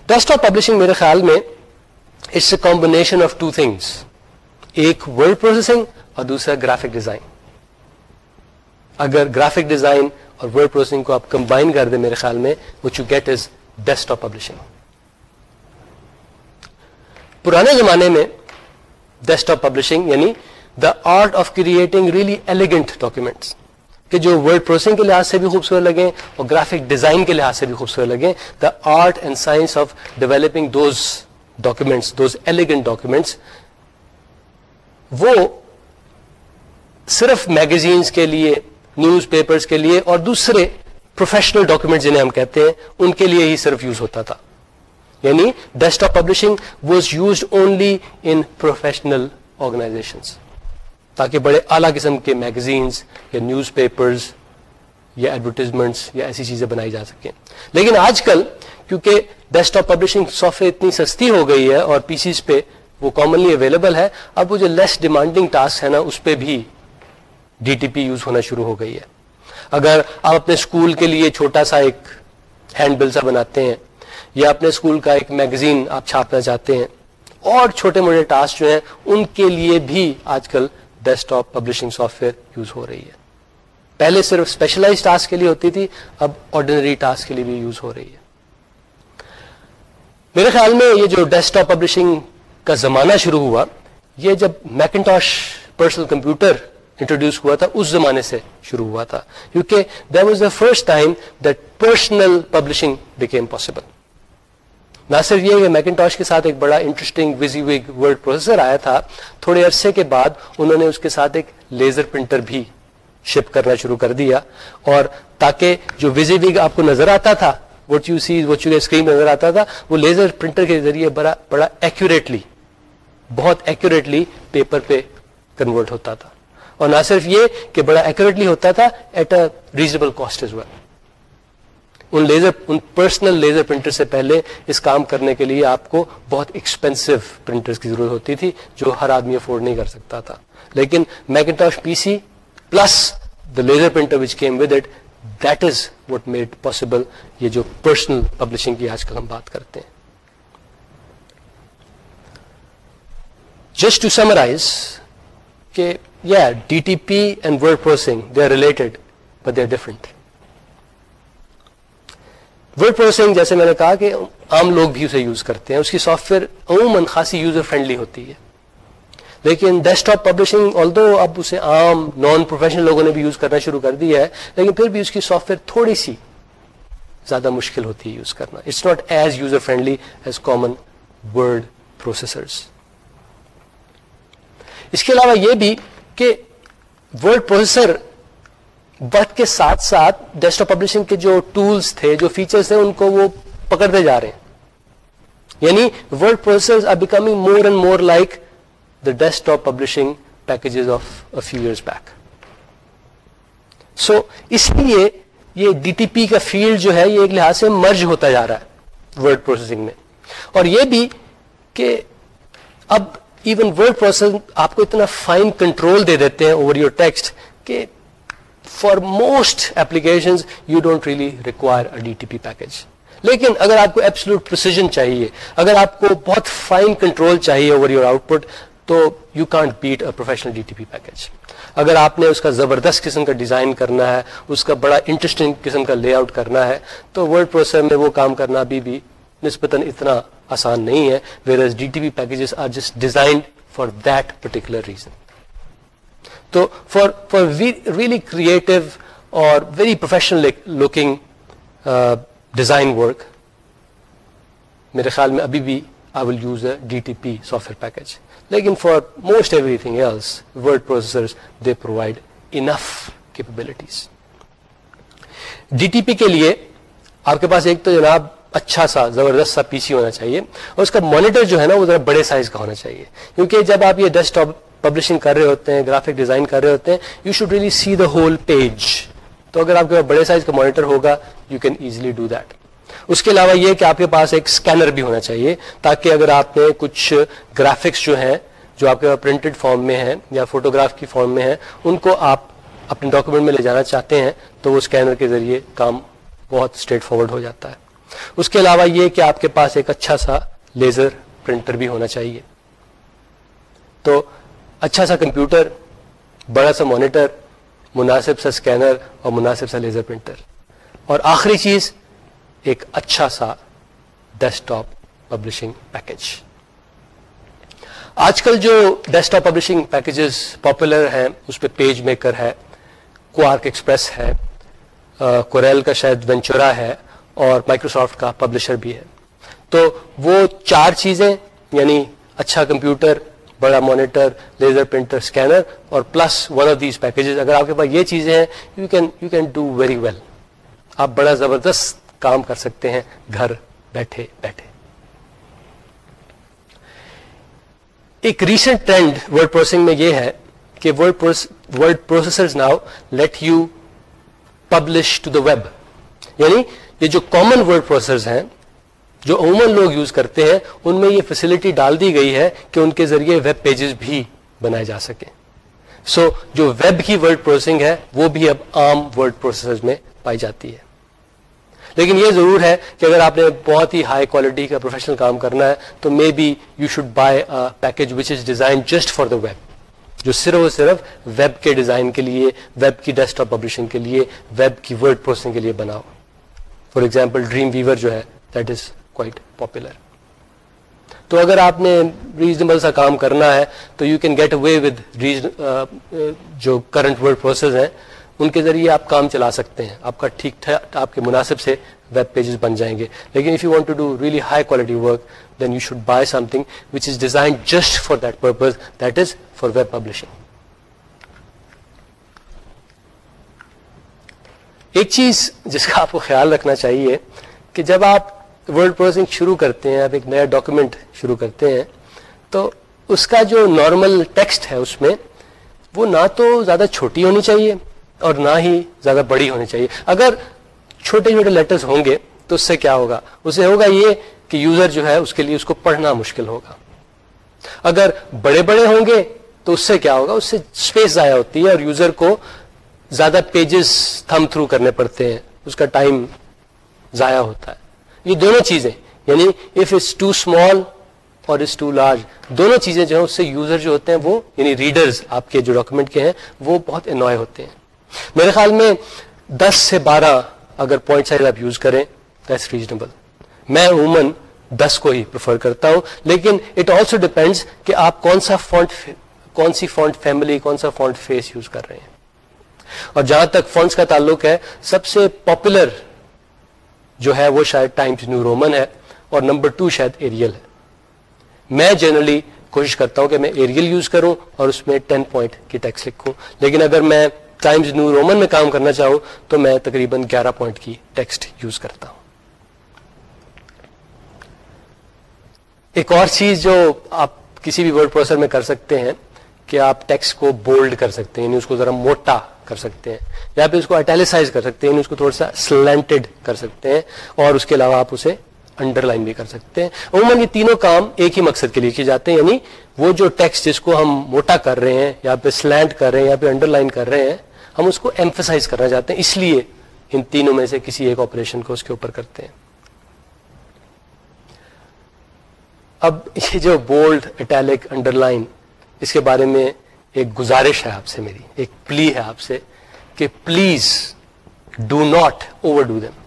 ڈیسک ٹاپ پبلشنگ میرے خیال میں it's a combination of two things ایک ورڈ پروسیسنگ اور دوسرا گرافک ڈیزائن اگر گرافک ڈیزائن اور ورڈ پروسیسنگ کو آپ کمبائن کر دیں میرے خیال میں which you get is desktop publishing پرانے زمانے میں ڈیسک ٹاپ پبلشنگ یعنی the art of creating really elegant documents کہ جو ورڈ پروسیسنگ کے لحاظ سے بھی خوبصورت لگیں اور گرافک ڈیزائن کے لحاظ سے بھی خوبصورت لگیں the art and science of developing those documents those elegant documents وہ صرف میگزینس کے لیے نیوز پیپرز کے لیے اور دوسرے پروفیشنل ڈاکومنٹ جنہیں ہم کہتے ہیں، ان کے لیے ہی صرف یوز ہوتا تھا۔ یعنی desktop publishing was use only in professional organization تاکہ بڑے اعلیٰ قسم کے میگزینس یا نیوز پیپرز یا ایڈورٹیزمنٹس یا ایسی چیزیں بنائی جا سکیں۔ لیکن آج کل کیونکہ desktop publishing software اتنی سستی ہو گئی ہے اور پی سیز پہ وہ کامنلی اویلیبل ہے، اب وہ جو لیس ڈیمانڈنگ ٹاسک ہے نا، اس پہ بھی ڈی ٹی پی یوز ہونا شروع ہو گئی ہے۔ اگر آپ اپنے اسکول کے لیے چھوٹا سا ایک ہینڈ بل سا بناتے ہیں، یا اپنے اسکول کا ایک میگزین آپ چھاپنا چاہتے ہیں، اور چھوٹے موٹے ٹاسک جو ہیں، ان کے لیے بھی آج کل desktop publishing software use ہو رہی ہے پہلے صرف اسپیشلائز ٹاسک کے لیے ہوتی تھی اب آرڈینری ٹاسک کے لیے بھی یوز ہو رہی ہے میرے خیال میں یہ جو ڈیسک ٹاپ پبلشنگ کا زمانہ شروع ہوا یہ جب میکنٹاش پرسنل کمپیوٹر انٹروڈیوس ہوا تھا اس زمانے سے شروع ہوا تھا کیونکہ that was the first time that personal publishing became possible نہ صرف یہ کہ میکنٹاش کے ساتھ ایک بڑا انٹرسٹنگ ویزی وگ ورڈ پروسیسر آیا تھا، تھوڑے عرصے کے بعد انہوں نے اس کے ساتھ ایک لیزر پرنٹر بھی شپ کرنا شروع کر دیا۔ اور تاکہ جو ویزی وگ آپ کو نظر آتا تھا what you see what you screen نظر آتا تھا، وہ لیزر پرنٹر کے ذریعے بڑا بڑا ایکوریٹلی بہت ایکوریٹلی پیپر پہ کنورٹ ہوتا تھا۔ اور نہ صرف یہ کہ بڑا ایکوریٹلی ہوتا تھا at a reasonable cost as well in laser in personal laser printer سے پہلے اس کام کرنے کے لیے آپ کو بہت ایکسپینسو پرنٹر کی ضرورت ہوتی تھی جو ہر آدمی افورڈ نہیں کر سکتا تھا۔ لیکن Macintosh P C plus the laser printer which came with it that is what made possible یہ جو پرسنل پبلشنگ کی آج کل ہم بات کرتے ہیں۔ جسٹ ٹو سمرائز کہ یا D T P and word processing they are related but they are different word processing جیسے میں نے کہا کہ عام لوگ بھی اسے یوز کرتے ہیں، اس کی سافٹ ویئر عموماً خاصی یوزر فرینڈلی ہوتی ہے۔ لیکن desktop publishing although اب اسے عام نان پروفیشنل لوگوں نے بھی یوز کرنا شروع کر دیا ہے، لیکن پھر بھی اس کی سافٹ ویئر تھوڑی سی زیادہ مشکل ہوتی ہے یوز کرنا۔ It's not as user friendly as common word processors اس کے علاوہ یہ بھی کہ ورڈ پروسیسر وقت کے ساتھ ساتھ ڈیسک ٹاپ پبلشنگ کے جو ٹولس تھے، جو فیچرس تھے ان کو وہ پکڑتے جا رہے ہیں۔ یعنی word processor are becoming more and more like the desktop publishing packages of few years back so اس لیے یہ ڈی ٹی پی کا فیلڈ جو ہے یہ ایک لحاظ سے مرج ہوتا جا رہا ہے ورڈ پروسیسنگ میں اور یہ بھی کہ اب ایون ورڈ پروسیسنگ آپ کو اتنا فائن کنٹرول دے دیتے ہیں اوور یور ٹیکسٹ کہ for most application you don't really require D T P package لیکن اگر آپ کو ایپسلوٹ پروسیجن چاہیے اگر آپ کو بہت فائن کنٹرول چاہیے اوور یور آؤٹ پٹ تو you can't beat a professional D T P package اگر آپ نے اس کا زبردست قسم کا ڈیزائن کرنا ہے اس کا بڑا انٹرسٹنگ قسم کا لے آؤٹ کرنا ہے تو ورڈ پروسیسر میں وہ کام کرنا ابھی بھی نسبتاً اتنا آسان نہیں ہے where as D T P packages are just designed for that particular reason تو فار فار ریئلی کریٹو اور very professional looking design work میرے خیال میں ابھی بھی I will use a D T P software package لیکن for most everything else word processor they provide enough capabilities D T P کے لیے آپ کے پاس ایک تو جناب اچھا سا زبردست سا پی سی ہونا چاہیے اور اس کا مانیٹر جو ہے نا وہ ذرا بڑے سائز کا ہونا چاہیے. کیونکہ جب آپ یہ ڈیسک ٹاپ پبلشنگ کر رہے ہوتے ہیں گرافک ڈیزائن کر رہے ہوتے ہیں you should really see the whole page تو اگر آپ کے پاس بڑے سائز کا مانیٹر ہوگا you can easily do that اس کے علاوہ یہ کہ آپ کے پاس ایک اسکینر بھی ہونا چاہیے تاکہ اگر آپ نے کچھ گرافکس جو ہیں، جو آپ کے پاس پرنٹڈ فارم میں ہیں یا فوٹوگراف کی فارم میں ہیں، ان کو آپ اپنے ڈاکومنٹ میں لے جانا چاہتے ہیں، تو وہ اسکینر کے ذریعے کام بہت اسٹریٹ فارورڈ ہو جاتا ہے. اس کے علاوہ یہ کہ آپ کے پاس ایک اچھا سا لیزر پرنٹر بھی ہونا چاہیے. تو اچھا سا کمپیوٹر، بڑا سا مانیٹر، مناسب سا اسکینر اور مناسب سا لیزر پرنٹر۔ اور آخری چیز، ایک اچھا سا ڈیسک ٹاپ پبلشنگ پیکج آج کل جو desktop publishing packages popular ہیں، اس پہ پیج میکر ہے، کوارک ایکسپریس ہے کوریل کا شاید وینچورا ہے، اور مائکروسافٹ کا پبلشر بھی ہے۔ تو وہ چار چیزیں یعنی اچھا کمپیوٹر بڑا مانیٹر، لیزر پرنٹر، اسکینر اور plus one of these packages اگر آپ کے پاس یہ چیزیں ہیں you can you can do very well آپ بڑا زبردست کام کر سکتے ہیں، گھر بیٹھے بیٹھے۔ ایک ریسنٹ ٹرینڈ ورڈ پروسیسنگ میں یہ ہے کہ word processor now let you publish to the web یعنی یہ جو کامن ورڈ پروسیسر ہیں جو عموماً لوگ یوز کرتے ہیں ان میں یہ فیسلٹی ڈال دی گئی ہے کہ ان کے ذریعے ویب پیجز بھی بنائے جا سکیں۔ سو so, جو ویب کی ورڈ پروسیسنگ ہے وہ بھی اب عام ورڈ پروسیسر میں پائی جاتی ہے۔ لیکن یہ ضرور ہے کہ اگر آپ نے بہت ہی ہائی کوالٹی کا پروفیشنل کام کرنا ہے تو maybe you should buy package which is design just for the web جو صرف اور صرف ویب کے ڈیزائن کے لیے ویب کی ڈیسک ٹاپ پبلشنگ کے لیے ویب کی ورڈ پروسیسنگ کے لیے بناؤ۔ فار ایگزامپل ڈریم ویور جو ہے دیٹ از کوائٹ پاپولر تو اگر آپ نے ریزنبل سا کام کرنا ہے، تو you can get away with جو کرنٹ ورڈ پروسیس ہیں، ان کے ذریعے آپ کام چلا سکتے ہیں۔ آپ کا ٹھیک ٹھاک آپ کے مناسب سے ویب پیجز بن جائیں گے۔ لیکن if you want to do really high quality work then you should buy something which is design just for that purpose that is for web publishing ایک چیز جس کا آپ کو خیال رکھنا چاہیے کہ جب آپ ورڈ پروسیسنگ شروع کرتے ہیں آپ ایک نیا ڈاکومنٹ شروع کرتے ہیں۔ تو اس کا جو نارمل ٹیکسٹ ہے اس میں، وہ نہ تو زیادہ چھوٹی ہونی چاہیے اور نہ ہی زیادہ بڑی ہونی چاہیے۔ اگر چھوٹے چھوٹے لیٹرز ہوں گے تو اس سے کیا ہوگا؟ اسے ہوگا یہ کہ یوزر جو ہے، اس کے لیے اس کو پڑھنا مشکل ہوگا۔ اگر بڑے بڑے ہوں گے تو اس سے کیا ہوگا؟ اس سے اسپیس ضائع ہوتی ہے اور یوزر کو زیادہ پیجز تھم تھرو کرنے پڑتے ہیں۔ اس کا ٹائم ضائع ہوتا ہے۔ یہ دونوں چیزیں یعنی اف از ٹو اسمال اور از ٹو لارج دونوں چیزیں جو ہیں، اس سے یوزر جو ہوتے ہیں وہ یعنی ریڈرز آپ کے جو ڈاکومنٹ کے ہیں، وہ بہت انوائے ہوتے ہیں۔ میرے خیال میں دس سے بارہ اگر پوائنٹ سائز آپ یوز کریں دیٹس ریزنیبل میں عموماً دس کو ہی پریفر کرتا ہوں، لیکن اٹ آلسو ڈپینڈس کہ آپ کون سا فونٹ کون سی فونٹ فیملی کون سا فونٹ فیس یوز کر رہے ہیں۔ اور جہاں تک فونٹس کا تعلق ہے، سب سے پاپولر جو ہے وہ شاید ٹائمس نیو رومن ہے اور نمبر ٹو شاید ایریل ہے۔ میں جنرلی کوشش کرتا ہوں کہ میں ایریل یوز کروں اور اس میں ٹین پوائنٹ کی ٹیکس لکھوں۔ لیکن اگر میں ٹائمز نیو رومن میں کام کرنا چاہوں تو میں تقریباً گیارہ پوائنٹ کی ٹیکسٹ یوز کرتا ہوں۔ ایک اور چیز جو آپ کسی بھی ورڈ پروسیسر میں کر سکتے ہیں کہ آپ ٹیکسٹ کو بولڈ کر سکتے ہیں یعنی اس کو ذرا موٹا کر سکتے ہیں۔ یا پھر اس کو اٹیلیسائز کر سکتے ہیں یعنی اس کو تھوڑا سا سلینٹڈ کر سکتے ہیں، اور اس کے علاوہ آپ اسے انڈر لائن بھی کر سکتے ہیں۔ عموماً یہ تینوں کام ایک ہی مقصد کے لیے کیے جاتے ہیں یعنی وہ جو ٹیکسٹ جس کو ہم موٹا کر رہے ہیں، یا پھر سلینٹ کر رہے ہیں، یا پھر انڈر لائن کر رہے ہیں، ہم اس کو ایمفسائز کرنا چاہتے ہیں۔ اس لیے ان تینوں میں سے کسی ایک آپریشن کو اس کے اوپر کرتے ہیں۔ اب یہ جو بولڈ اٹیلک انڈر لائن اس کے بارے میں ایک گزارش ہے آپ سے میری، ایک پلی ہے آپ سے کہ please do not overdo them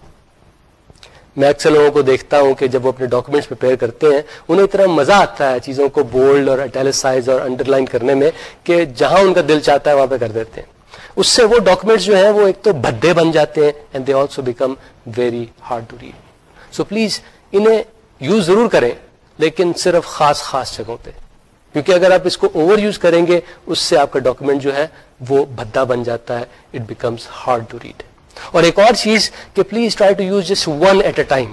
میں اکثر لوگوں کو دیکھتا ہوں کہ جب وہ اپنے ڈاکومنٹس پریپیئر کرتے ہیں، انہیں اتنا مزہ آتا ہے چیزوں کو بولڈ اور اٹیلسائز اور انڈر لائن کرنے میں کہ جہاں ان کا دل چاہتا ہے وہاں پہ کر دیتے ہیں۔ اس سے وہ ڈاکومنٹس جو ہیں، وہ ایک تو بھدے بن جاتے ہیں and they also become very hard to read so please انہیں یوز ضرور کریں، لیکن صرف خاص خاص جگہوں پہ۔ کیونکہ اگر آپ اس کو اوور یوز کریں گے، اس سے آپ کا ڈاکومنٹ جو ہے، وہ بھدا بن جاتا ہے۔ It becomes hard to read اور ایک اور چیز کہ please try to use just one at a time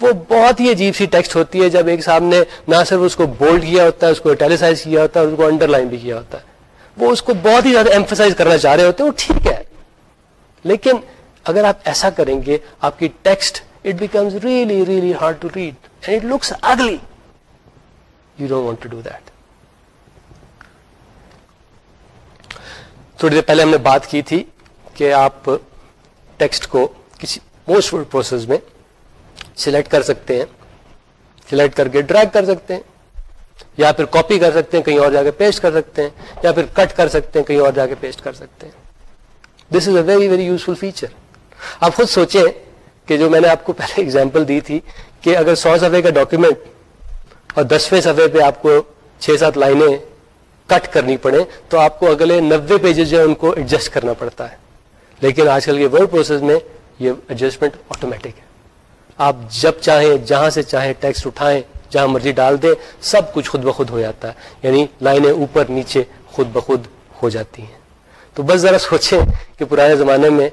وہ بہت ہی عجیب سی ٹیکسٹ ہوتی ہے جب ایک صاحب نے نہ صرف اس کو بولڈ کیا ہوتا ہے، اس کو اٹیلیسائز کیا ہوتا ہے، اس کو انڈر لائن بھی کیا ہوتا ہے۔ وہ اس کو بہت ہی زیادہ ایمفسائز کرنا چاہ رہے ہوتے ہیں، وہ ٹھیک ہے۔ لیکن اگر آپ ایسا کریں گے، آپ کی text it becomes really really hard to read and it looks ugly you don't want to do that تھوڑی دیر پہلے ہم نے بات کی تھی کہ آپ ٹیکسٹ کو کسی موسٹ پروسیس میں سلیکٹ کر سکتے ہیں سلیکٹ کر کے ڈرائیو کر سکتے ہیں، یا پھر کاپی کر سکتے ہیں، کہیں اور جا کے پیسٹ کر سکتے ہیں، یا پھر کٹ کر سکتے ہیں، کہیں اور جا کے پیسٹ کر سکتے ہیں۔ This is a very very useful feature آپ خود سوچیں کہ جو میں نے آپ کو پہلے اگزامپل دی تھی کہ اگر سو صفحے کا ڈاکیومنٹ اور دسویں صفحے پہ آپ کو چھ سات لائنیں کٹ کرنی پڑے تو آپ کو اگلے نبے پیجز جو ہے ان کو ایڈجسٹ کرنا پڑتا ہے۔ لیکن آج کل کے ورڈ پروسیس میں یہ ایڈجسٹمنٹ آٹومیٹک ہے۔ آپ جب چاہیں، جہاں سے چاہیں ٹیکسٹ اٹھائیں، جہاں مرضی ڈال دیں، سب کچھ خود بخود ہو جاتا ہے۔ یعنی لائنیں اوپر، نیچے خود بخود ہو جاتی ہیں۔ تو بس ذرا سوچیں کہ پرانے زمانے میں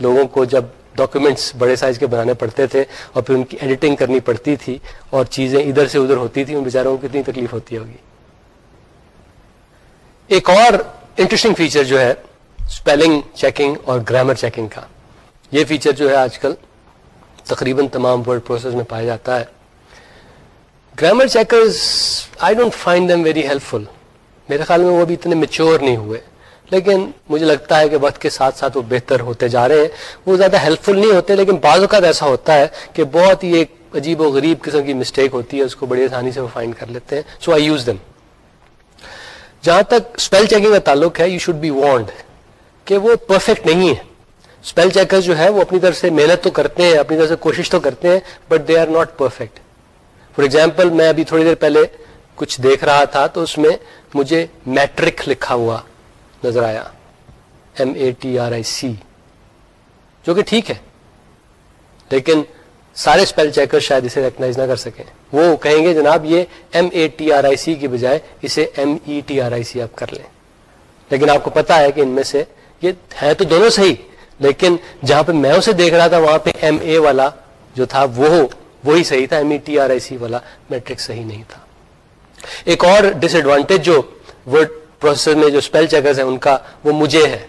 لوگوں کو جب ڈاکومنٹس بڑے سائز کے بنانے پڑتے تھے اور پھر ان کی ایڈیٹنگ کرنی پڑتی تھی اور چیزیں ادھر سے ادھر ہوتی تھی ان بیچاروں کو کتنی تکلیف ہوتی ہوگی۔ ایک اور انٹرسٹنگ فیچر جو ہے اسپیلنگ چیکنگ اور گرامر چیکنگ کا۔ یہ فیچر جو ہے آج کل تقریباً تمام ورڈ پروسیس میں پایا جاتا ہے۔ Grammar checkers I don't find them very helpful میرے خیال میں وہ بھی اتنے میچور نہیں ہوئے۔ لیکن مجھے لگتا ہے کہ وقت کے ساتھ ساتھ وہ بہتر ہوتے جا رہے ہیں۔ وہ زیادہ ہیلپ فل نہیں ہوتے، لیکن بعض اوقات ایسا ہوتا ہے کہ بہت ہی ایک عجیب و غریب قسم کی مسٹیک ہوتی ہے، اس کو بڑی آسانی سے وہ فائنڈ کر لیتے ہیں۔ سو آئی یوز دم جہاں تک اسپیل چیکنگ کا تعلق ہے یو شوڈ بی وانڈ کہ وہ پرفیکٹ نہیں ہے اسپیل چیکر جو ہے وہ اپنی طرف سے محنت تو کرتے ہیں، اپنی طرف سے کوشش تو کرتے ہیں but they are not perfect for example میں ابھی تھوڑی دیر پہلے کچھ دیکھ رہا تھا، تو اس میں مجھے میٹرک لکھا ہوا۔ نظر آیا. M A T R I C جو کہ ٹھیک ہے. لیکن سارے اسپیل چیکر شاید اسے ریکگنائز نہ کر سکیں. وہ کہیں گے جناب یہ M A T R I C کی بجائے اسے M E T R I C آپ کر لیں. لیکن آپ کو پتا ہے کہ ان میں سے یہ ہے تو دونوں صحیح. لیکن جہاں پہ میں اسے دیکھ رہا تھا وہاں پہ ایم اے والا جو تھا وہ وہی صحیح تھا. M E T R I C والا میٹرک صحیح نہیں تھا. ایک اور ڈس ایڈوانٹیج جو ورڈ پروسیسر میں جو اسپیل چیکرز ہیں ان کا، وہ مجھے ہے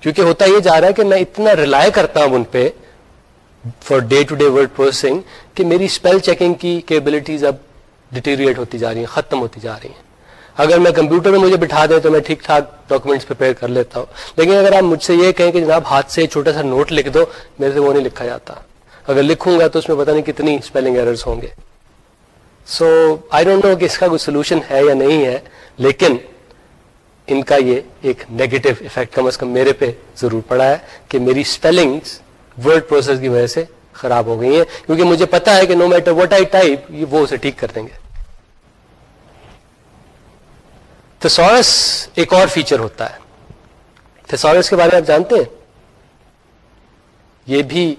کیونکہ ہوتا یہ جا رہا ہے کہ میں اتنا ریلائی کرتا ہوں ان پہ for day to day word processing کہ میری اسپیل چیکنگ کی کیبلٹیز اب ڈیٹیریٹ ہوتی جا رہی ہیں، ختم ہوتی جا رہی ہیں۔ اگر میں کمپیوٹر میں مجھے بٹھا دیں تو میں ٹھیک ٹھاک ڈاکومنٹس پریپیئر کر لیتا ہوں۔ لیکن اگر آپ مجھ سے یہ کہیں کہ جناب ہاتھ سے چھوٹا سا نوٹ لکھ دو، میرے سے وہ نہیں لکھا جاتا۔ اگر لکھوں گا تو اس میں پتہ نہیں کتنی اسپیلنگ ایررز ہوں گے۔ سو آئی ڈونٹ نو کہ اس کا کوئی سولوشن ہے یا نہیں ہے، لیکن ان کا یہ ایک نیگیٹو افیکٹ کم از کم میرے پہ ضرور پڑا ہے کہ میری اسپیلنگ ورڈ پروسیس کی وجہ سے خراب ہو گئی ہیں، کیونکہ مجھے پتا ہے کہ no matter what I type وہ اسے ٹھیک کر دیں گے۔ تھسورس ایک اور فیچر ہوتا ہے۔ تھسورس کے بارے میں آپ جانتے ہیں؟ یہ بھی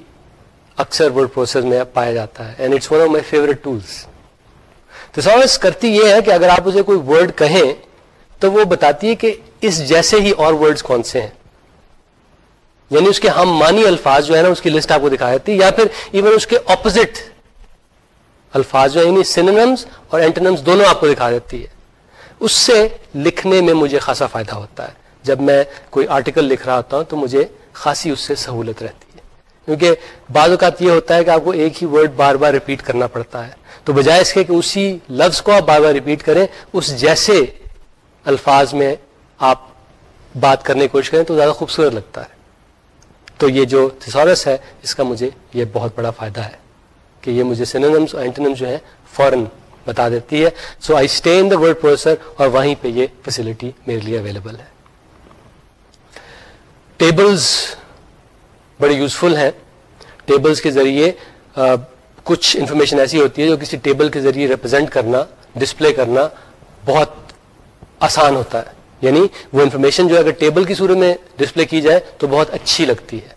اکثر ورڈ پروسیس میں پایا جاتا ہے and it's one of my favourite tools thesaurus کرتی یہ ہے کہ اگر آپ اسے کوئی ورڈ کہیں تو وہ بتاتی ہے کہ اس جیسے ہی اور ورڈز کون سے ہیں؟ یعنی اس کے ہم مانی الفاظ جو ہے نا، اس کی لسٹ آپ کو دکھا دیتی ہے یا پھر ایون اس کے اپوزٹ الفاظ جو ہے یعنی سینمس اور اینٹنمس دونوں آپ کو دکھا دیتی ہے۔ اس سے لکھنے میں مجھے خاصا فائدہ ہوتا ہے۔ جب میں کوئی آرٹیکل لکھ رہا ہوتا ہوں تو مجھے خاصی اس سے سہولت رہتی ہے۔ کیونکہ بعض اوقات یہ ہوتا ہے کہ آپ کو ایک ہی ورڈ بار بار ریپیٹ کرنا پڑتا ہے۔ تو بجائے اس کے کہ اسی لفظ کو آپ بار بار ریپیٹ کریں، اس جیسے الفاظ میں آپ بات کرنے کی کوشش کریں تو زیادہ خوبصورت لگتا ہے۔ تو یہ جو تھسورس ہے، اس کا مجھے یہ بہت بڑا فائدہ ہے کہ یہ مجھے سینونمس اور اینٹنمس جو ہیں فوراً بتا دیتی ہے۔ So I stay in the word processor اور وہیں پہ یہ فیسلٹی میرے لیے اویلیبل ہے۔ ٹیبلز بڑے یوزفل ہیں۔ ٹیبلز کے ذریعے کچھ انفارمیشن ایسی ہوتی ہے جو کسی ٹیبل کے ذریعے ریپرزینٹ کرنا ڈسپلے کرنا بہت آسان ہوتا ہے۔ یعنی وہ انفارمیشن جو ہے اگر ٹیبل کی صورت میں ڈسپلے کی جائے تو بہت اچھی لگتی ہے۔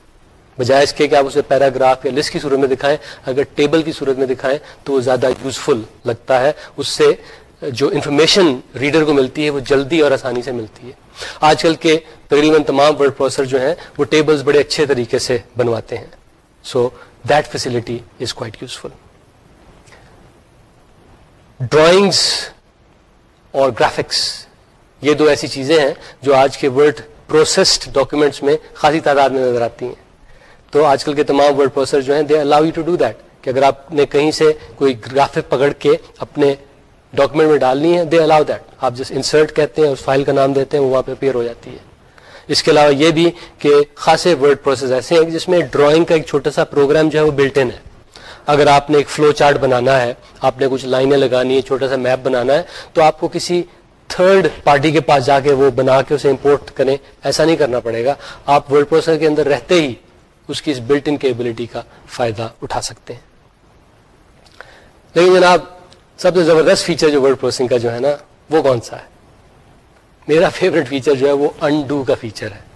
بجائے اس کے کہ آپ اسے پیراگراف یا لسٹ کی صورت میں دکھائیں، اگر ٹیبل کی صورت میں دکھائیں تو وہ زیادہ یوزفل لگتا ہے۔ اس سے جو انفارمیشن ریڈر کو ملتی ہے وہ جلدی اور آسانی سے ملتی ہے۔ آج کل کے تقریباً تمام ورڈ پروسیسر جو ہیں، وہ ٹیبلز بڑے اچھے طریقے سے بنواتے ہیں۔ So that facility is quite useful drawings اور گرافکس یہ دو ایسی چیزیں ہیں جو آج کے ورڈ پروسیسڈ ڈاکومنٹس میں خاصی تعداد میں نظر آتی ہیں۔ تو آج کل کے تمام ورڈ پروسیسر جو ہیں they allow you to do that کہ اگر آپ نے کہیں سے کوئی گرافک پکڑ کے اپنے ڈاکومنٹ میں ڈالنی ہے دے الاؤ دیٹ آپ جس انسرٹ کہتے ہیں اس فائل کا نام دیتے ہیں، وہ وہاں پہ اپیئر ہو جاتی ہے۔ اس کے علاوہ یہ بھی کہ خاصے ورڈ پروسیس ایسے ہیں جس میں ڈرائنگ کا ایک چھوٹا سا پروگرام جو ہے وہ بلٹ ان ہے۔ اگر آپ نے ایک فلو چارٹ بنانا ہے، آپ نے کچھ لائنیں لگانی ہے چھوٹا سا میپ بنانا ہے، تو آپ کو کسی تھرڈ پارٹی کے پاس جا کے وہ بنا کے اسے امپورٹ کریں، ایسا نہیں کرنا پڑے گا۔ آپ ورڈ پروسیسر کے اندر رہتے ہی اس کی اس بلٹ ان کیبلٹی کا فائدہ اٹھا سکتے ہیں۔ لیکن جناب، سب سے زبردست فیچر جو ورڈ پروسیسنگ کا جو ہے نا، وہ کون سا ہے؟ میرا فیوریٹ فیچر جو ہے وہ انڈو کا فیچر ہے۔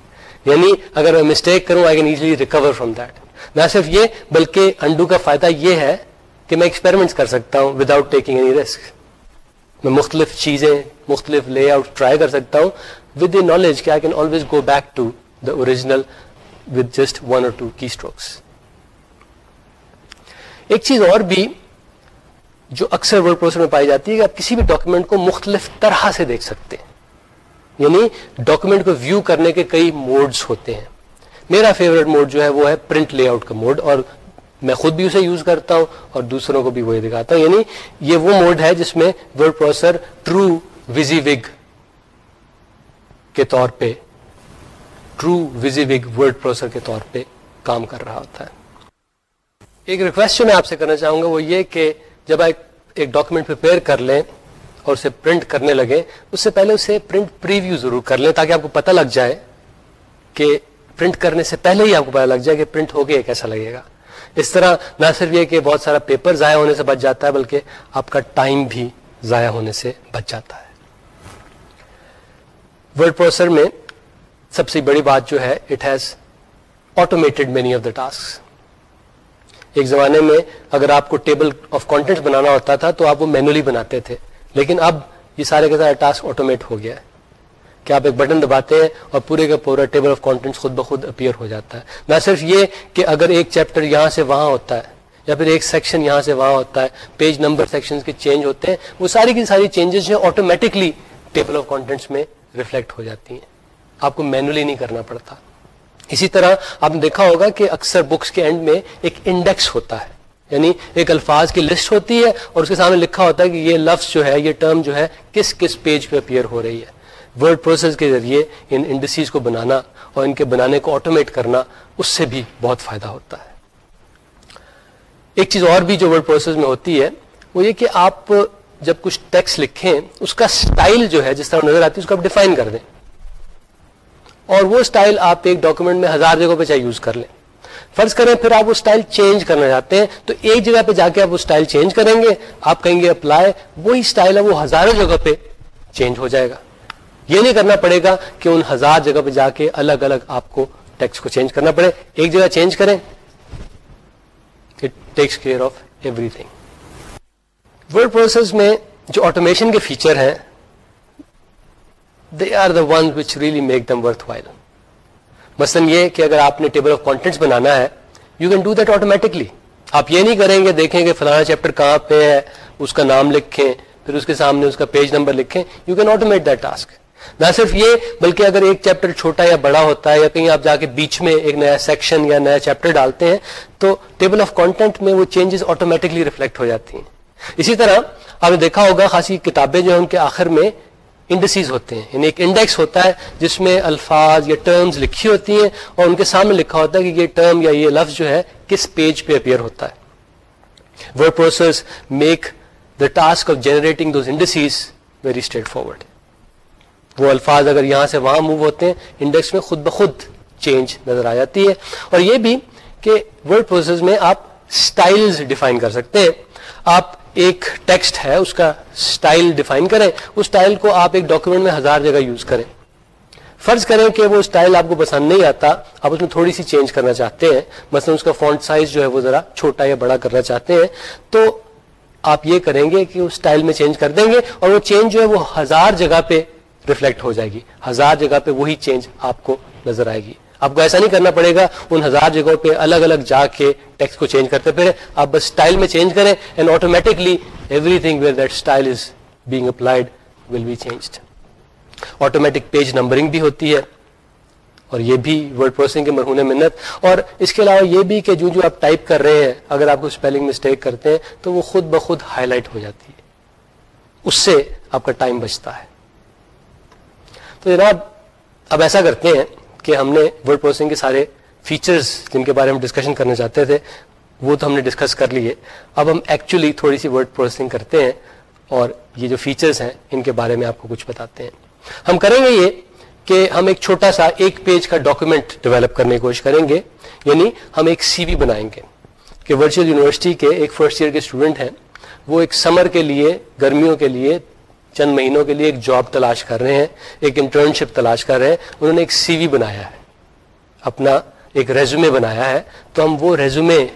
یعنی اگر میں مسٹیک کروں I can easily recover from that نہ صرف یہ، بلکہ انڈو کا فائدہ یہ ہے کہ میں ایکسپیریمنٹ کر سکتا ہوں وداؤٹ ٹیکنگ اینی رسک میں مختلف چیزیں، مختلف لے آؤٹ ٹرائی کر سکتا ہوں. ود دی نالج کہ I can always go back to the original with just one اور ٹو کی اسٹروکس ایک چیز اور بھی جو اکثر ورڈ پروسیسر میں پائی جاتی ہے کہ آپ کسی بھی ڈاکومنٹ کو مختلف طرح سے دیکھ سکتے ہیں. یعنی ڈاکومنٹ کو ویو کرنے کے کئی موڈز ہوتے ہیں. میرا فیوریٹ موڈ جو ہے وہ ہے پرنٹ لے آؤٹ کا موڈ اور میں خود بھی اسے یوز کرتا ہوں اور دوسروں کو بھی وہی دکھاتا ہوں۔ یعنی یہ وہ موڈ ہے جس میں word processor true wysiwyg کے طور پہ، ٹرو ویزی وگ ورڈ پروسیسر کے طور پہ کام کر رہا ہوتا ہے۔ ایک ریکویسٹ جو میں آپ سے کرنا چاہوں گا وہ یہ کہ جب آپ ایک ڈاکومنٹ پریپیئر کر لیں اور اسے پرنٹ کرنے لگے اس سے پہلے اسے پرنٹ پریویو ضرور کر لیں تاکہ آپ کو پتہ لگ جائے کہ پرنٹ کرنے سے پہلے ہی آپ کو پتہ لگ جائے کہ پرنٹ ہو گیا، کیسا لگے گا۔ اس طرح نہ صرف یہ کہ بہت سارا پیپر ضائع ہونے سے بچ جاتا ہے، بلکہ آپ کا ٹائم بھی ضائع ہونے سے بچ جاتا ہے۔ ورڈ پروسیسر میں سب سے بڑی بات جو ہے it has automated many of the task ایک زمانے میں اگر آپ کو ٹیبل آف کانٹینٹ بنانا ہوتا تھا تو آپ وہ مینولی بناتے تھے، لیکن اب یہ سارے کا سارا ٹاسک آٹومیٹ ہو گیا ہے۔ کہ آپ ایک بٹن دباتے ہیں اور پورے کا پورا ٹیبل آف کانٹینٹس خود بخود اپیئر ہو جاتا ہے۔ نہ صرف یہ کہ اگر ایک چیپٹر یہاں سے وہاں ہوتا ہے یا پھر ایک سیکشن یہاں سے وہاں ہوتا ہے پیج نمبر سیکشن کے چینج ہوتے ہیں، وہ ساری کی ساری چینجز جو آٹومیٹکلی ٹیبل آف کانٹینٹس میں ریفلیکٹ ہو جاتی ہیں۔ آپ کو مینولی نہیں کرنا پڑتا۔ اسی طرح آپ نے دیکھا ہوگا کہ اکثر بکس کے اینڈ میں ایک انڈیکس ہوتا ہے۔ یعنی ایک الفاظ کی لسٹ ہوتی ہے اور اس کے سامنے لکھا ہوتا ہے کہ یہ لفظ جو ہے، یہ ٹرم جو ہے، کس کس پیج پہ اپیئر ہو رہی ہے۔ ورڈ پروسیس کے ذریعے ان انڈسیز کو بنانا اور ان کے بنانے کو آٹومیٹ کرنا اس سے بھی بہت فائدہ ہوتا ہے۔ ایک چیز اور بھی جو ورڈ پروسیس میں ہوتی ہے وہ یہ کہ آپ جب کچھ ٹیکس لکھیں، اس کا سٹائل جو ہے، جس طرح نظر آتی ہے، اس کو آپ ڈیفائن کر دیں۔ اور وہ سٹائل آپ ایک ڈاکومنٹ میں ہزار جگہوں پہ چاہے یوز کر لیں۔ فرض کریں، پھر آپ وہ سٹائل چینج کرنا چاہتے ہیں، تو ایک جگہ پہ جا کے آپ وہ سٹائل چینج کریں گے، آپ کہیں گے اپلائی، وہی سٹائل ہے وہ ہزاروں جگہ پہ چینج ہو جائے گا۔ یہ نہیں کرنا پڑے گا کہ ان ہزار جگہ پہ جا کے الگ الگ آپ کو ٹیکس کو چینج کرنا پڑے۔ ایک جگہ چینج کریں۔ It takes care of everything word process میں جو آٹومیشن کے فیچر ہیں they are the one which really make them worthwhile مثلاً یہ کہ اگر آپ نے ٹیبل آف کانٹینٹس بنانا ہے you can do that automatically آپ یہ نہیں کریں گے، دیکھیں کہ فلانا چیپٹر کہاں پہ ہے، اس کا نام لکھیں، پھر اس کے سامنے اس کا پیج نمبر لکھیں۔ You can automate that task نہ صرف یہ، بلکہ اگر ایک چیپٹر چھوٹا یا بڑا ہوتا ہے یا کہیں آپ جا کے بیچ میں ایک نیا سیکشن یا نیا چیپٹر ڈالتے ہیں، تو ٹیبل آف کانٹینٹ میں وہ چینجز آٹومیٹکلی ریفلیکٹ ہو جاتی ہیں۔ اسی طرح آپ نے دیکھا ہوگا، خاصی کتابیں جو ہیں ان کے آخر میں انڈسیز ہوتے ہیں یعنی ایک انڈیکس ہوتا ہے جس میں الفاظ یا ٹرمز لکھی ہوتی ہیں اور ان کے سامنے لکھا ہوتا ہے کہ یہ ٹرم یا یہ لفظ جو ہے کس پیج پہ اپیئر ہوتا ہے۔ Word process make the task of generating those indices very straightforward وہ الفاظ اگر یہاں سے وہاں موو ہوتے ہیں انڈیکس میں خود بخود چینج نظر آ جاتی ہے۔ اور یہ بھی کہ ورڈ پروسیس میں آپ سٹائلز ڈیفائن کر سکتے ہیں۔ آپ ایک ٹیکسٹ ہے، اس کا سٹائل ڈیفائن کریں۔ اس سٹائل کو آپ ایک ڈاکومنٹ میں ہزار جگہ یوز کریں۔ فرض کریں کہ وہ سٹائل آپ کو پسند نہیں آتا، آپ اس میں تھوڑی سی چینج کرنا چاہتے ہیں۔ مثلا اس کا فونٹ سائز جو ہے وہ ذرا چھوٹا یا بڑا کرنا چاہتے ہیں۔ تو آپ یہ کریں گے کہ اس سٹائل میں چینج کر دیں گے اور وہ چینج جو ہے وہ ہزار جگہ پہ ریفلیکٹ ہو جائے گی۔ ہزار جگہ پہ وہی چینج آپ کو نظر آئے گی۔ آپ کو ایسا نہیں کرنا پڑے گا، ان ہزار جگہوں پہ الگ الگ جا کے ٹیکسٹ کو چینج کرتے پھر آپ بس اسٹائل میں چینج کریں and automatically everything where that style is being applied will be changed automatic page numbering بھی ہوتی ہے اور یہ بھی ورڈ پروسیسنگ کے مرہون منت۔ اور اس کے علاوہ یہ بھی کہ جو جو آپ ٹائپ کر رہے ہیں، اگر آپ کو اسپیلنگ مسٹیک کرتے ہیں تو وہ خود بخود ہائی لائٹ ہو جاتی ہے۔ اس سے آپ کا ٹائم بچتا ہے۔ تو جناب اب ایسا کرتے ہیں کہ ہم نے ورڈ پروسیسنگ کے سارے فیچرز جن کے بارے میں ڈسکشن کرنا چاہتے تھے، وہ تو ہم نے ڈسکس کر لیے۔ اب ہم ایکچولی تھوڑی سی ورڈ پروسیسنگ کرتے ہیں اور یہ جو فیچرز ہیں، ان کے بارے میں آپ کو کچھ بتاتے ہیں۔ ہم کریں گے یہ کہ ہم ایک چھوٹا سا ایک پیج کا ڈاکومنٹ ڈیولپ کرنے کی کوشش کریں گے۔ یعنی ہم ایک سی وی بنائیں گے کہ ورچوئل یونیورسٹی کے ایک فرسٹ ایئر کے اسٹوڈنٹ ہیں۔ وہ ایک سمر کے لیے، گرمیوں کے لیے چند مہینوں کے لیے ایک جاب تلاش کر رہے ہیں، ایک انٹرنشپ تلاش کر رہے ہیں۔ انہوں نے ایک سی وی بنایا ہے، اپنا ایک ریزومے بنایا ہے۔ تو ہم وہ ریزومے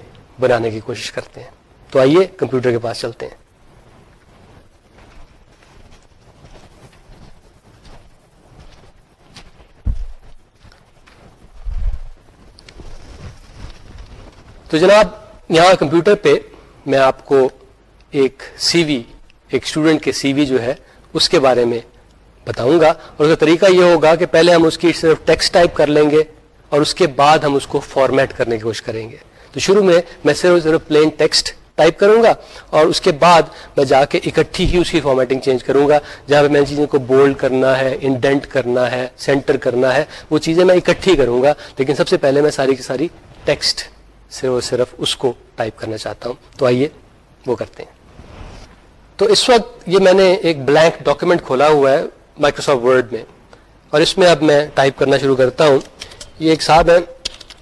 بنانے کی کوشش کرتے ہیں۔ تو آئیے کمپیوٹر کے پاس چلتے ہیں۔ تو جناب، یہاں کمپیوٹر پہ میں آپ کو ایک سی وی ایک اسٹوڈنٹ کے سی وی جو ہے اس کے بارے میں بتاؤں گا۔ اور اس کا طریقہ یہ ہوگا کہ پہلے ہم اس کی صرف ٹیکسٹ ٹائپ کر لیں گے اور اس کے بعد ہم اس کو فارمیٹ کرنے کی کوشش کریں گے۔ تو شروع میں میں صرف صرف پلین ٹیکسٹ ٹائپ کروں گا اور اس کے بعد میں جا کے اکٹھی ہی اس کی فارمیٹنگ چینج کروں گا۔ جہاں پہ میں چیزوں کو بولڈ کرنا ہے انڈینٹ کرنا ہے سینٹر کرنا ہے، وہ چیزیں میں اکٹھی کروں گا۔ لیکن سب سے پہلے میں ساری کی ساری ٹیکسٹ صرف صرف اس کو ٹائپ کرنا چاہتا ہوں۔ تو آئیے وہ کرتے ہیں۔ تو اس وقت یہ میں نے ایک بلینک ڈاکیومنٹ کھولا ہوا ہے مائکروسافٹ ورڈ میں اور اس میں اب میں ٹائپ کرنا شروع کرتا ہوں۔ یہ ایک صاحب ہے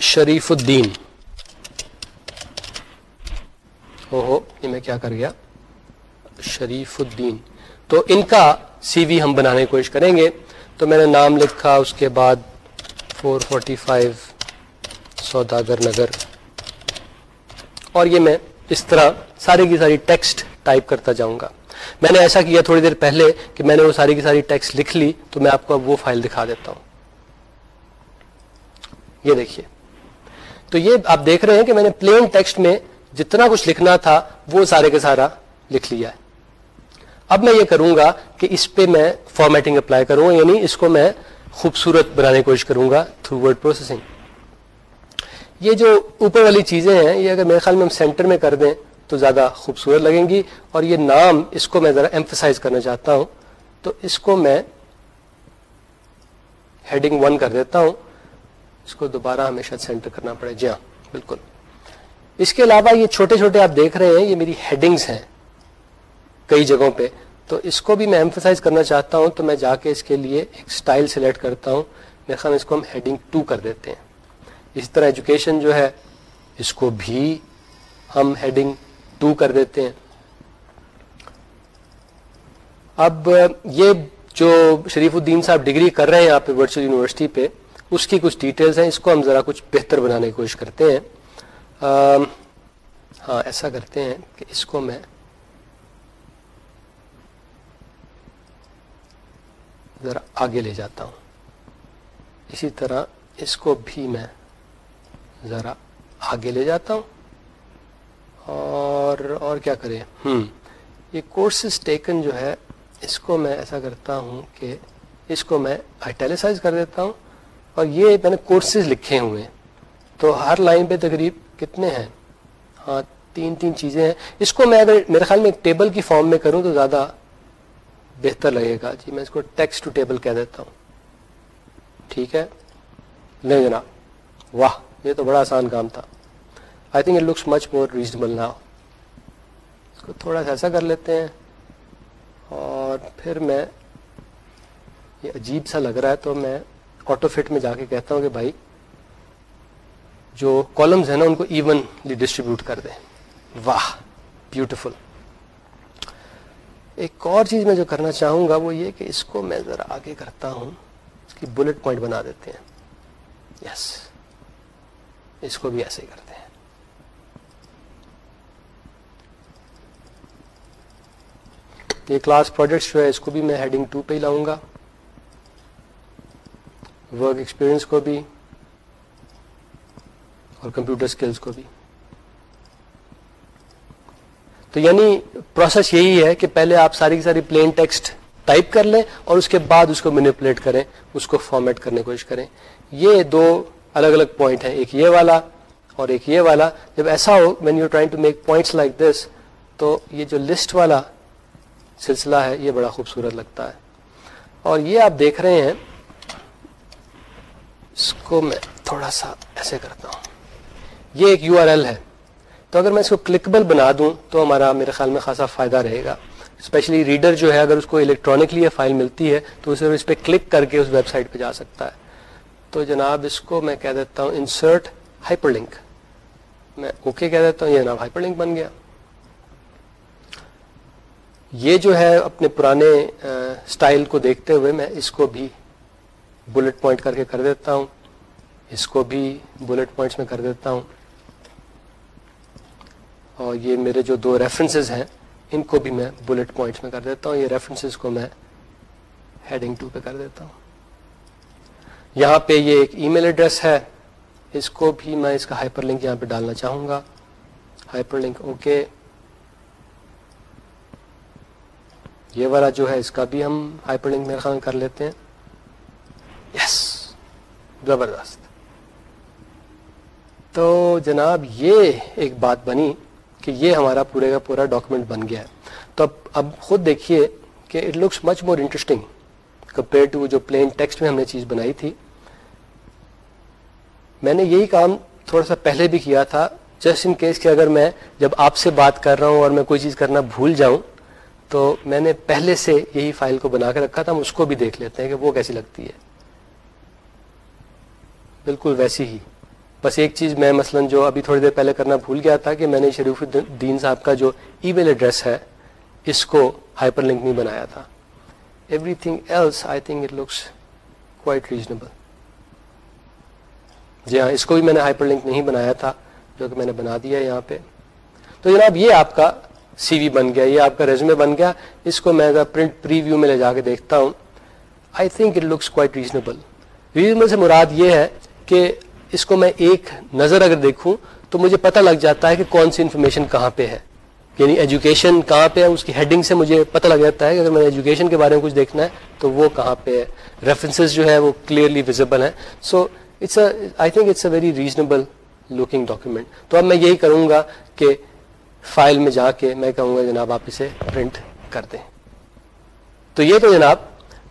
شریف الدین او ہو یہ میں کیا کر گیا؟ شریف الدین تو ان کا سی وی ہم بنانے کی کوشش کریں گے۔ تو میں نے نام لکھا، اس کے بعد فور فورٹی فائیو سوداگر نگر۔ اور یہ میں اس طرح ساری کی ساری ٹیکسٹ ٹائپ کرتا جاؤں گا۔ میں نے ایسا کیا تھوڑی دیر پہلے کہ میں نے وہ ساری کی ساری ٹیکسٹ لکھ لی، تو میں آپ کو اب وہ فائل دکھا دیتا ہوں۔ یہ دیکھیے۔ تو یہ آپ دیکھ رہے ہیں کہ میں نے پلین ٹیکسٹ میں جتنا کچھ لکھنا تھا، وہ سارے کا سارا لکھ لیا ہے۔ اب میں یہ کروں گا کہ اس پہ میں فارمیٹنگ اپلائی کروں یعنی اس کو میں خوبصورت بنانے کی کوشش کروں گا تھرو ورڈ پروسیسنگ یہ جو اوپر والی چیزیں ہیں، یہ اگر میرے خیال میں ہم سینٹر میں کر دیں تو زیادہ خوبصورت لگیں گی اور یہ نام اس کو میں ذرا ایمفسائز کرنا چاہتا ہوں۔ تو اس کو میں ہیڈنگ ون کر دیتا ہوں۔ اس کو دوبارہ ہمیشہ سینٹر کرنا پڑے۔ جی ہاں بالکل۔ اس کے علاوہ یہ چھوٹے چھوٹے آپ دیکھ رہے ہیں، یہ میری ہیڈنگز ہیں کئی جگہوں پہ۔ تو اس کو بھی میں ایمفسائز کرنا چاہتا ہوں۔ تو میں جا کے اس کے لیے ایک سٹائل سلیکٹ کرتا ہوں۔ میرے خیال اس کو ہم ہیڈنگ ٹو کر دیتے ہیں۔ اسی طرح ایجوکیشن جو ہے، اس کو بھی ہم ہیڈنگ ٹو کر دیتے ہیں۔ اب یہ جو شریف الدین صاحب ڈگری کر رہے ہیں یہاں پہ ورچوئل یونیورسٹی پہ، اس کی کچھ ڈیٹیلز ہیں، اس کو ہم ذرا کچھ بہتر بنانے کی کوشش کرتے ہیں۔ ہاں ایسا کرتے ہیں کہ اس کو میں ذرا آگے لے جاتا ہوں۔ اسی طرح اس کو بھی میں ذرا آگے لے جاتا ہوں۔ اور اور کیا کریں؟ ہم یہ کورسز ٹیکن جو ہے اس کو میں ایسا کرتا ہوں کہ اس کو میں آئیٹیلیسائز کر دیتا ہوں اور یہ میں نے کورسز لکھے ہوئے ہیں۔ تو ہر لائن پہ تقریب کتنے ہیں؟ ہاں تین تین چیزیں ہیں۔ اس کو میں اگر میرے خیال میں ایک ٹیبل کی فارم میں کروں تو زیادہ بہتر لگے گا۔ جی میں اس کو ٹیکسٹ ٹو ٹیبل کہہ دیتا ہوں۔ ٹھیک ہے؟ لے جناب۔ واہ یہ تو بڑا آسان کام تھا۔ I think it looks much more reasonable now اس کو تھوڑا سا ایسا کر لیتے ہیں اور پھر میں یہ عجیب سا لگ رہا ہے تو میں آٹو فٹ میں جا کے کہتا ہوں کہ بھائی جو کالمز ہیں نا ان کو ایونلی ڈسٹریبیوٹ کر دیں واہ بیوٹیفل ایک اور چیز میں جو کرنا چاہوں گا وہ یہ کہ اس کو میں ذرا آگے کرتا ہوں اس کی بلٹ پوائنٹ بنا دیتے ہیں یس اس کو بھی ایسے ہی کرتے ہیں یہ کلاس پروجیکٹ جو ہے، اس کو بھی میں ہیڈنگ ٹو پہ ہی لاؤں گا۔ ورک ایکسپیرئنس کو بھی اور کمپیوٹر اسکلس کو بھی۔ تو یعنی پروسیس یہی ہے کہ پہلے آپ ساری کی ساری پلین ٹیکسٹ ٹائپ کر لیں اور اس کے بعد اس کو مینیپولیٹ کریں، اس کو فارمیٹ کرنے کی کوشش کریں۔ یہ دو الگ الگ پوائنٹ ہیں، ایک یہ والا اور ایک یہ والا۔ جب ایسا ہو when you trying to make points like this تو یہ جو لسٹ والا سلسلہ ہے، یہ بڑا خوبصورت لگتا ہے۔ اور یہ آپ دیکھ رہے ہیں، اس کو میں تھوڑا سا ایسے کرتا ہوں۔ یہ ایک یو آر ایل ہے۔ تو اگر میں اس کو کلکبل بنا دوں، تو ہمارا میرے خیال میں خاصا فائدہ رہے گا۔ اسپیشلی ریڈر جو ہے، اگر اس کو الیکٹرانکلی فائل ملتی ہے، تو اسے اس پہ کلک کر کے اس ویب سائٹ پہ جا سکتا ہے۔ تو جناب، اس کو میں کہہ دیتا ہوں انسرٹ ہائپر لنک میں اوکے کہہ دیتا ہوں، یہ جناب ہائپر لنک بن گیا۔ یہ جو ہے اپنے پرانے اسٹائل کو دیکھتے ہوئے میں اس کو بھی بلٹ پوائنٹ کر کے کر دیتا ہوں۔ اس کو بھی بلٹ پوائنٹس میں کر دیتا ہوں۔ اور یہ میرے جو دو ریفرنسز ہیں، ان کو بھی میں بلٹ پوائنٹس میں کر دیتا ہوں۔ یہ ریفرنسز کو میں ہیڈنگ ٹو پہ کر دیتا ہوں۔ یہاں پہ یہ ایک ای میل ایڈریس ہے۔ اس کو بھی میں اس کا ہائپر لنک یہاں پہ ڈالنا چاہوں گا۔ ہائپر لنک اوکے یہ والا جو ہے اس کا بھی ہم ہائپر لنک میرے خیال کر لیتے ہیں۔ یس زبردست۔ تو جناب یہ ایک بات بنی کہ یہ ہمارا پورے کا پورا ڈاکومنٹ بن گیا ہے۔ تو اب اب خود دیکھیے کہ it looks much more interesting compare to جو پلین ٹیکسٹ میں ہم نے چیز بنائی تھی۔ میں نے یہی کام تھوڑا سا پہلے بھی کیا تھا جسٹ ان کیس کہ اگر میں جب آپ سے بات کر رہا ہوں اور میں کوئی چیز کرنا بھول جاؤں تو میں نے پہلے سے یہی فائل کو بنا کے رکھا تھا، ہم اس کو بھی دیکھ لیتے ہیں کہ وہ کیسی لگتی ہے۔ بالکل ویسی ہی۔ بس ایک چیز میں مثلا جو ابھی تھوڑی دیر پہلے کرنا بھول گیا تھا کہ میں نے شریف الدین صاحب کا جو ای میل ایڈریس ہے، اس کو ہائپر لنک نہیں بنایا تھا۔ Everything else I think it looks quite reasonable جی ہاں اس کو بھی میں نے ہائپر لنک نہیں بنایا تھا، جو کہ میں نے بنا دیا یہاں پہ۔ تو جناب، یہ آپ کا سی وی بن گیا، یہ آپ کا ریزومے بن گیا، اس کو میں پرنٹ پری ویو میں لے جا کے دیکھتا ہوں۔ I think it looks quite reasonable reasonable سے مراد یہ ہے کہ اس کو میں ایک نظر اگر دیکھوں تو مجھے پتہ لگ جاتا ہے کہ کون سی انفارمیشن کہاں پہ ہے۔ یعنی ایجوکیشن کہاں پہ ہے، اس کی ہیڈنگ سے مجھے پتہ لگ جاتا ہے کہ اگر میں ایجوکیشن کے بارے میں کچھ دیکھنا ہے تو وہ کہاں پہ ہے۔ ریفرنسز جو ہے وہ کلیئرلی ویزیبل ہیں۔ So it's I think it's a very reasonable looking document تو اب میں یہی کروں گا کہ فائل میں جا کے میں کہوں گا جناب آپ اسے پرنٹ کر دیں۔ تو یہ تو جناب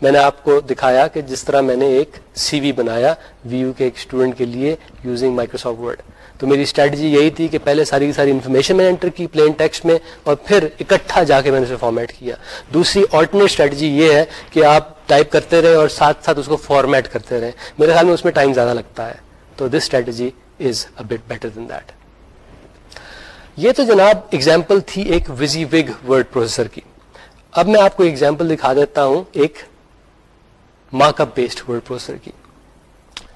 میں نے آپ کو دکھایا کہ جس طرح میں نے ایک سی وی بنایا وی یو کے ایک اسٹوڈنٹ کے لیے یوزنگ مائکروسافٹ ورڈ تو میری اسٹریٹجی یہی تھی کہ پہلے ساری کی ساری انفارمیشن میں انٹر کی پلین ٹیکسٹ میں اور پھر اکٹھا جا کے میں نے اسے فارمیٹ کیا۔ دوسری آلٹرنیٹ اسٹریٹجی یہ ہے کہ آپ ٹائپ کرتے رہے اور ساتھ ساتھ اس کو فارمیٹ کرتے رہے میرے خیال میں اس میں ٹائم زیادہ لگتا ہے۔ تو this strategy is a bit better than that یہ تو جناب ایگزامپل تھی ایک وزی وگ ورڈ پروسیسر کی۔ اب میں آپ کو ایگزامپل دکھا دیتا ہوں ایک mark up based word processor کی۔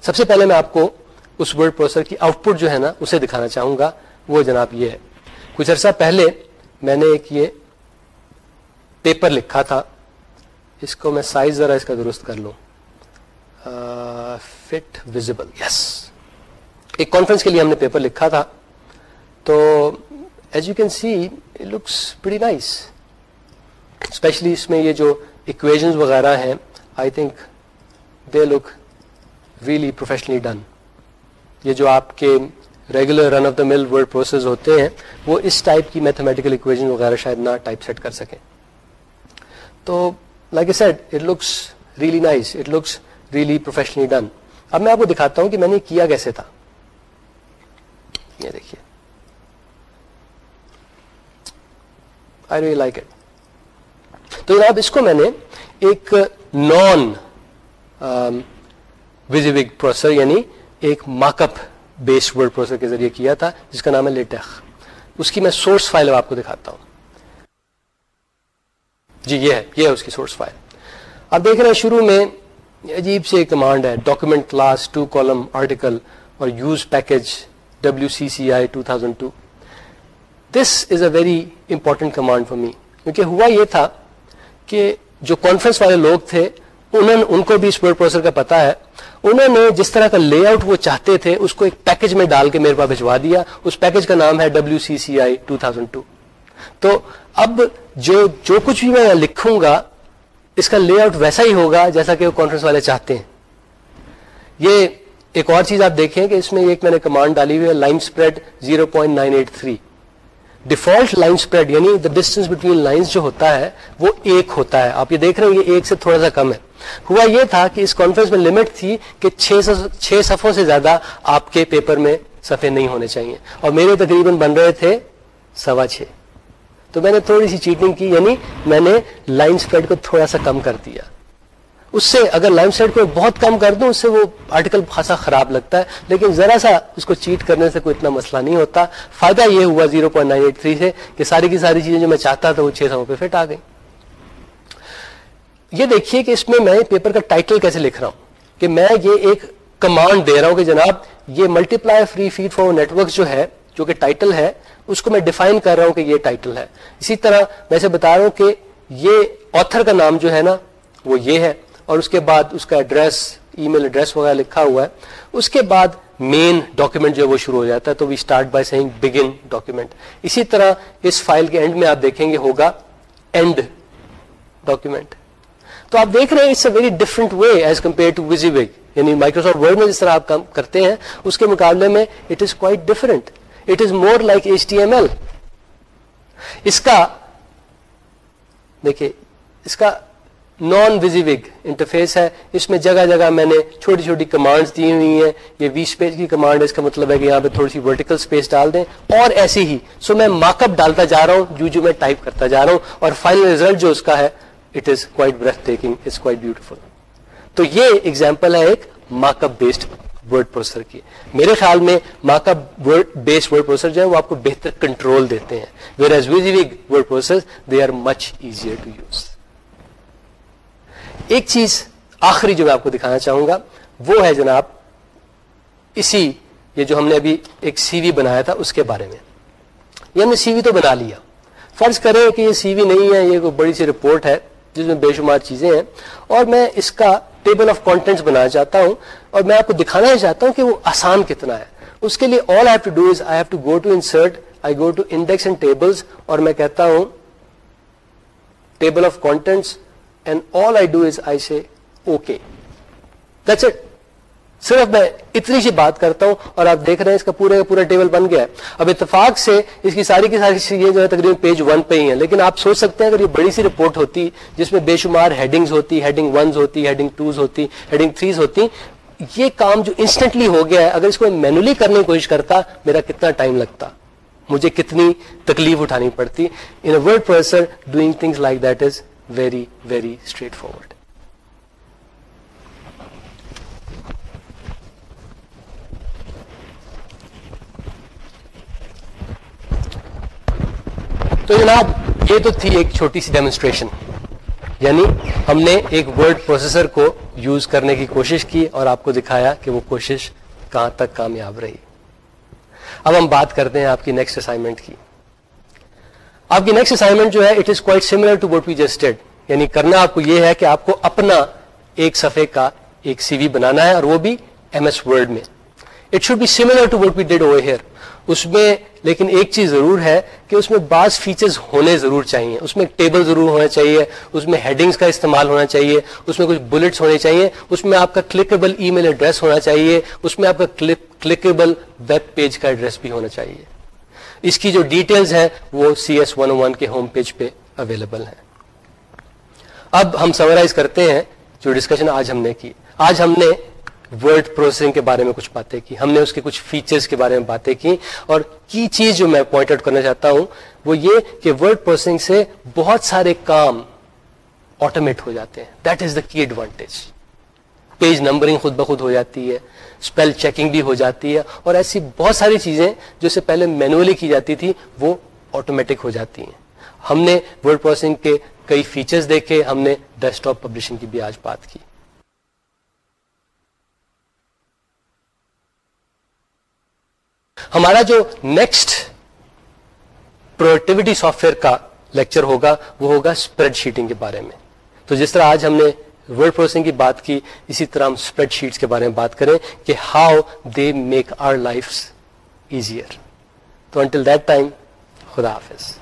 سب سے پہلے میں آپ کو اس ورڈ پروسیسر کی آؤٹ پٹ جو ہے نا، اسے دکھانا چاہوں گا۔ وہ جناب یہ ہے۔ کچھ عرصہ پہلے میں نے ایک یہ پیپر لکھا تھا۔ اس کو میں سائز ذرا اس کا درست کر لوں۔ فٹ ویزیبل یس ایک کانفرنس کے لیے ہم نے پیپر لکھا تھا۔ تو as you can see looks nice especially اس میں یہ جو اکویژنس وغیرہ ہیں I think they look really professionally done یہ جو آپ کے ریگولر رن آف دا مل ورڈ پروسیس ہوتے ہیں، وہ اس ٹائپ کی میتھمیٹیکل اکویژن وغیرہ شاید نہ ٹائپ سیٹ کر سکیں. تو like a set it looks really nice it looks really professionally done اب میں آپ کو دکھاتا ہوں کہ میں نے کیا کیسے تھا. یہ دیکھیے. آئی ریلی لائک اٹ تو جناب، اس کو میں نے ایک نان ویزیوگ پروسیسر یعنی ایک ماک اپ بیسڈ ورڈ پروسیسر کے ذریعے کیا تھا، جس کا نام ہے لیٹیک اس کی میں سورس فائل آپ کو دکھاتا ہوں۔ جی یہ ہے یہ ہے اس کی سورس فائل آپ دیکھ رہے ہیں شروع میں عجیب سے کمانڈ ہے document class two column article اور use package W C C I two thousand two this is a very important command for me کیونکہ ہوا یہ تھا کہ جو کانفرنس والے لوگ تھے انہوں ان کو بھی اس ورڈ پروسر کا پتا ہے انہوں نے جس طرح کا لے آؤٹ وہ چاہتے تھے اس کو ایک پیکج میں ڈال کے میرے پاس بھجوا دیا اس پیکج کا نام ہے W C C I two thousand two تو اب جو جو کچھ بھی میں لکھوں گا اس کا لے آؤٹ ویسا ہی ہوگا جیسا کہ وہ کانفرنس والے چاہتے ہیں یہ ایک اور چیز آپ دیکھیں کہ اس میں ایک میں نے کمانڈ ڈالی ہوئی ہے line spread zero point nine eight three default line spread یعنی دا ڈسٹینس بٹوین لائنس جو ہوتا ہے، وہ ایک ہوتا ہے. آپ یہ دیکھ رہے ہیں یہ ایک سے تھوڑا سا کم ہے. ہوا یہ تھا کہ اس کانفرنس میں لمٹ تھی کہ چھ صفوں سے زیادہ آپ کے پیپر میں صفحے نہیں ہونے چاہیے. اور میرے تقریباً بن رہے تھے سوا چھ. تو میں نے تھوڑی سی چیٹنگ کی یعنی میں نے لائن اسپریڈ کو تھوڑا سا کم کر دیا. اس سے اگر لائن اسپریڈ کو بہت کم کر دوں، اس سے وہ آرٹیکل خاصا خراب لگتا ہے۔ لیکن ذرا سا اس کو چیٹ کرنے سے کوئی اتنا مسئلہ نہیں ہوتا۔ فائدہ یہ ہوا zero point nine eight three سے کہ ساری کی ساری چیزیں جو میں چاہتا تھا وہ چھ سو پہ فٹ آ گئی۔ یہ دیکھیے کہ اس میں میں پیپر کا ٹائٹل کیسے لکھ رہا ہوں کہ میں یہ ایک کمانڈ دے رہا ہوں کہ جناب یہ multiply free feed for network جو ہے، جو کہ ٹائٹل ہے، اس کو میں ڈیفائن کر رہا ہوں کہ یہ ٹائٹل ہے۔ اسی طرح میں سے بتا رہا ہوں کہ یہ آتھر کا نام جو ہے نا، وہ یہ ہے۔ اور اس کے بعد اس کا ایڈریس ای میل ایڈریس وغیرہ لکھا ہوا ہے۔ اس کے بعد مین ڈاکیومنٹ جو ہے وہ شروع ہو جاتا ہے۔ تو we start by saying begin document اسی طرح اس فائل کے اینڈ میں آپ دیکھیں گے ہوگا اینڈ ڈاکیومنٹ تو آپ دیکھ رہے ہیں it's a very different way as compare to wysiwyg یعنی مائکروسافٹ ورڈ میں جس طرح آپ کام کرتے ہیں، اس کے مقابلے میں it is quite different it is more like H T M L اس کا دیکھیے اس کا نان ویزیوگ انٹرفیس ہے۔ اس میں جگہ جگہ میں نے چھوٹی چھوٹی کمانڈز دی ہوئی ہیں۔ یہ وی اسپیس کی کمانڈ ہے۔ اس کا مطلب ہے کہ یہاں پہ تھوڑی سی ورٹیکل اسپیس ڈال دیں۔ اور ایسی ہی سو میں مارک اپ ڈالتا جا رہا ہوں۔ جو جو میں ٹائپ کرتا جا رہا ہوں۔ اور فائنل ریزلٹ جو اس کا ہے it is quite breathtaking it's quite beautiful تو یہ ایگزامپل ہے ایک mark up based word processor کی۔ میرے خیال میں mark up based word processor جو ہے، وہ آپ کو بہتر کنٹرول دیتے ہیں۔ Whereas ویزی word process they are much easier to use ایک چیز آخری جو میں آپ کو دکھانا چاہوں گا، وہ ہے جناب اسی یہ جو ہم نے ابھی ایک سی وی بنایا تھا، اس کے بارے میں۔ یہ ہم نے سی وی تو بنا لیا۔ فرض کریں کہ یہ سی وی نہیں ہے، یہ کوئی بڑی سی رپورٹ ہے، جس میں بے شمار چیزیں ہیں۔ اور میں اس کا ٹیبل آف کانٹینٹس بنانا چاہتا ہوں اور میں آپ کو دکھانا ہی چاہتا ہوں کہ وہ آسان کتنا ہے۔ اس کے لیے all have to do is I have to go to insert I go to index and tables اور میں کہتا ہوں table of contents and all I do is I say okay that's it صرف میں اتنی سی بات کرتا ہوں اور آپ دیکھ رہے ہیں اس کا پورے پورا ٹیبل بن گیا ہے۔ اب اتفاق سے اس کی ساری کی ساری چیزیں جو ہے تقریباً پیج ون پہ ہی ہیں۔ لیکن آپ سوچ سکتے ہیں اگر یہ بڑی سی رپورٹ ہوتی جس میں بے شمار ہیڈنگز ہوتی ہیڈنگ ونز ہوتی ہیڈنگ ٹوز ہوتی ہیڈنگ تھریز ہوتی، یہ کام جو انسٹنٹلی ہو گیا ہے، اگر اس کو مینولی کرنے کی کوشش کرتا، میرا کتنا ٹائم لگتا۔ مجھے کتنی تکلیف اٹھانی پڑتی۔ In word processor doing things like that is very very straightforward تو جناب، یہ تو تھی ایک چھوٹی سی ڈیمونسٹریشن یعنی ہم نے ایک ورڈ پروسیسر کو یوز کرنے کی کوشش کی اور آپ کو دکھایا کہ وہ کوشش کہاں تک کامیاب رہی. اب ہم بات کرتے ہیں آپ کی نیکسٹ اسائنمنٹ کی. آپ کی نیکسٹ اسائنمنٹ جو ہے it is quite similar to what we just did یعنی کرنا آپ کو یہ ہے کہ آپ کو اپنا ایک صفحے کا ایک سی وی بنانا ہے اور وہ بھی ایم ایس ورڈ میں. It should be similar to what we did over here اس میں لیکن ایک چیز ضرور ہے کہ اس میں بعض فیچرز ہونے ضرور چاہیے. اس میں ٹیبل ضرور ہونا چاہیے. اس میں ہیڈنگز کا استعمال ہونا چاہیے. اس میں کچھ بلٹس ہونے چاہیے. اس میں آپ کا کلکیبل ای میل ایڈریس ہونا چاہیے. اس میں آپ کا کلکیبل ویب پیج کا ایڈریس بھی ہونا چاہیے. اس کی جو ڈیٹیلز ہیں وہ سی ایس ون ون کے ہوم پیج پہ اویلیبل ہیں۔ اب ہم سمرائز کرتے ہیں جو ڈسکشن آج ہم نے کی۔ آج ہم نے ورڈ پروسیسنگ کے بارے میں کچھ باتیں کی۔ ہم نے اس کے کچھ فیچرز کے بارے میں باتیں کی۔ اور کی چیز جو میں پوائنٹ آؤٹ کرنا چاہتا ہوں وہ یہ کہ ورڈ پروسیسنگ سے بہت سارے کام آٹومیٹ ہو جاتے ہیں۔ دیٹ از دا کی ایڈوانٹیج پیج نمبرنگ خود بخود ہو جاتی ہے اسپیل چیکنگ بھی ہو جاتی ہے، اور ایسی بہت ساری چیزیں جو سے پہلے مینولی کی جاتی تھی، وہ آٹومیٹک ہو جاتی ہیں۔ ہم نے ورڈ پروسیسنگ کے کئی فیچرز دیکھے، ہم نے ڈیسک ٹاپ پبلشنگ کی بھی آج بات کی۔ ہمارا جو نیکسٹ پروڈکٹیوٹی سافٹ ویئر کا لیکچر ہوگا، وہ ہوگا اسپریڈ شیٹنگ کے بارے میں۔ تو جس طرح آج ہم نے ورڈ پروسیسنگ کی بات کی، اسی طرح ہم اسپریڈ شیٹس کے بارے میں بات کریں کہ how they make our life easier تو انٹل دیٹ ٹائم خدا حافظ۔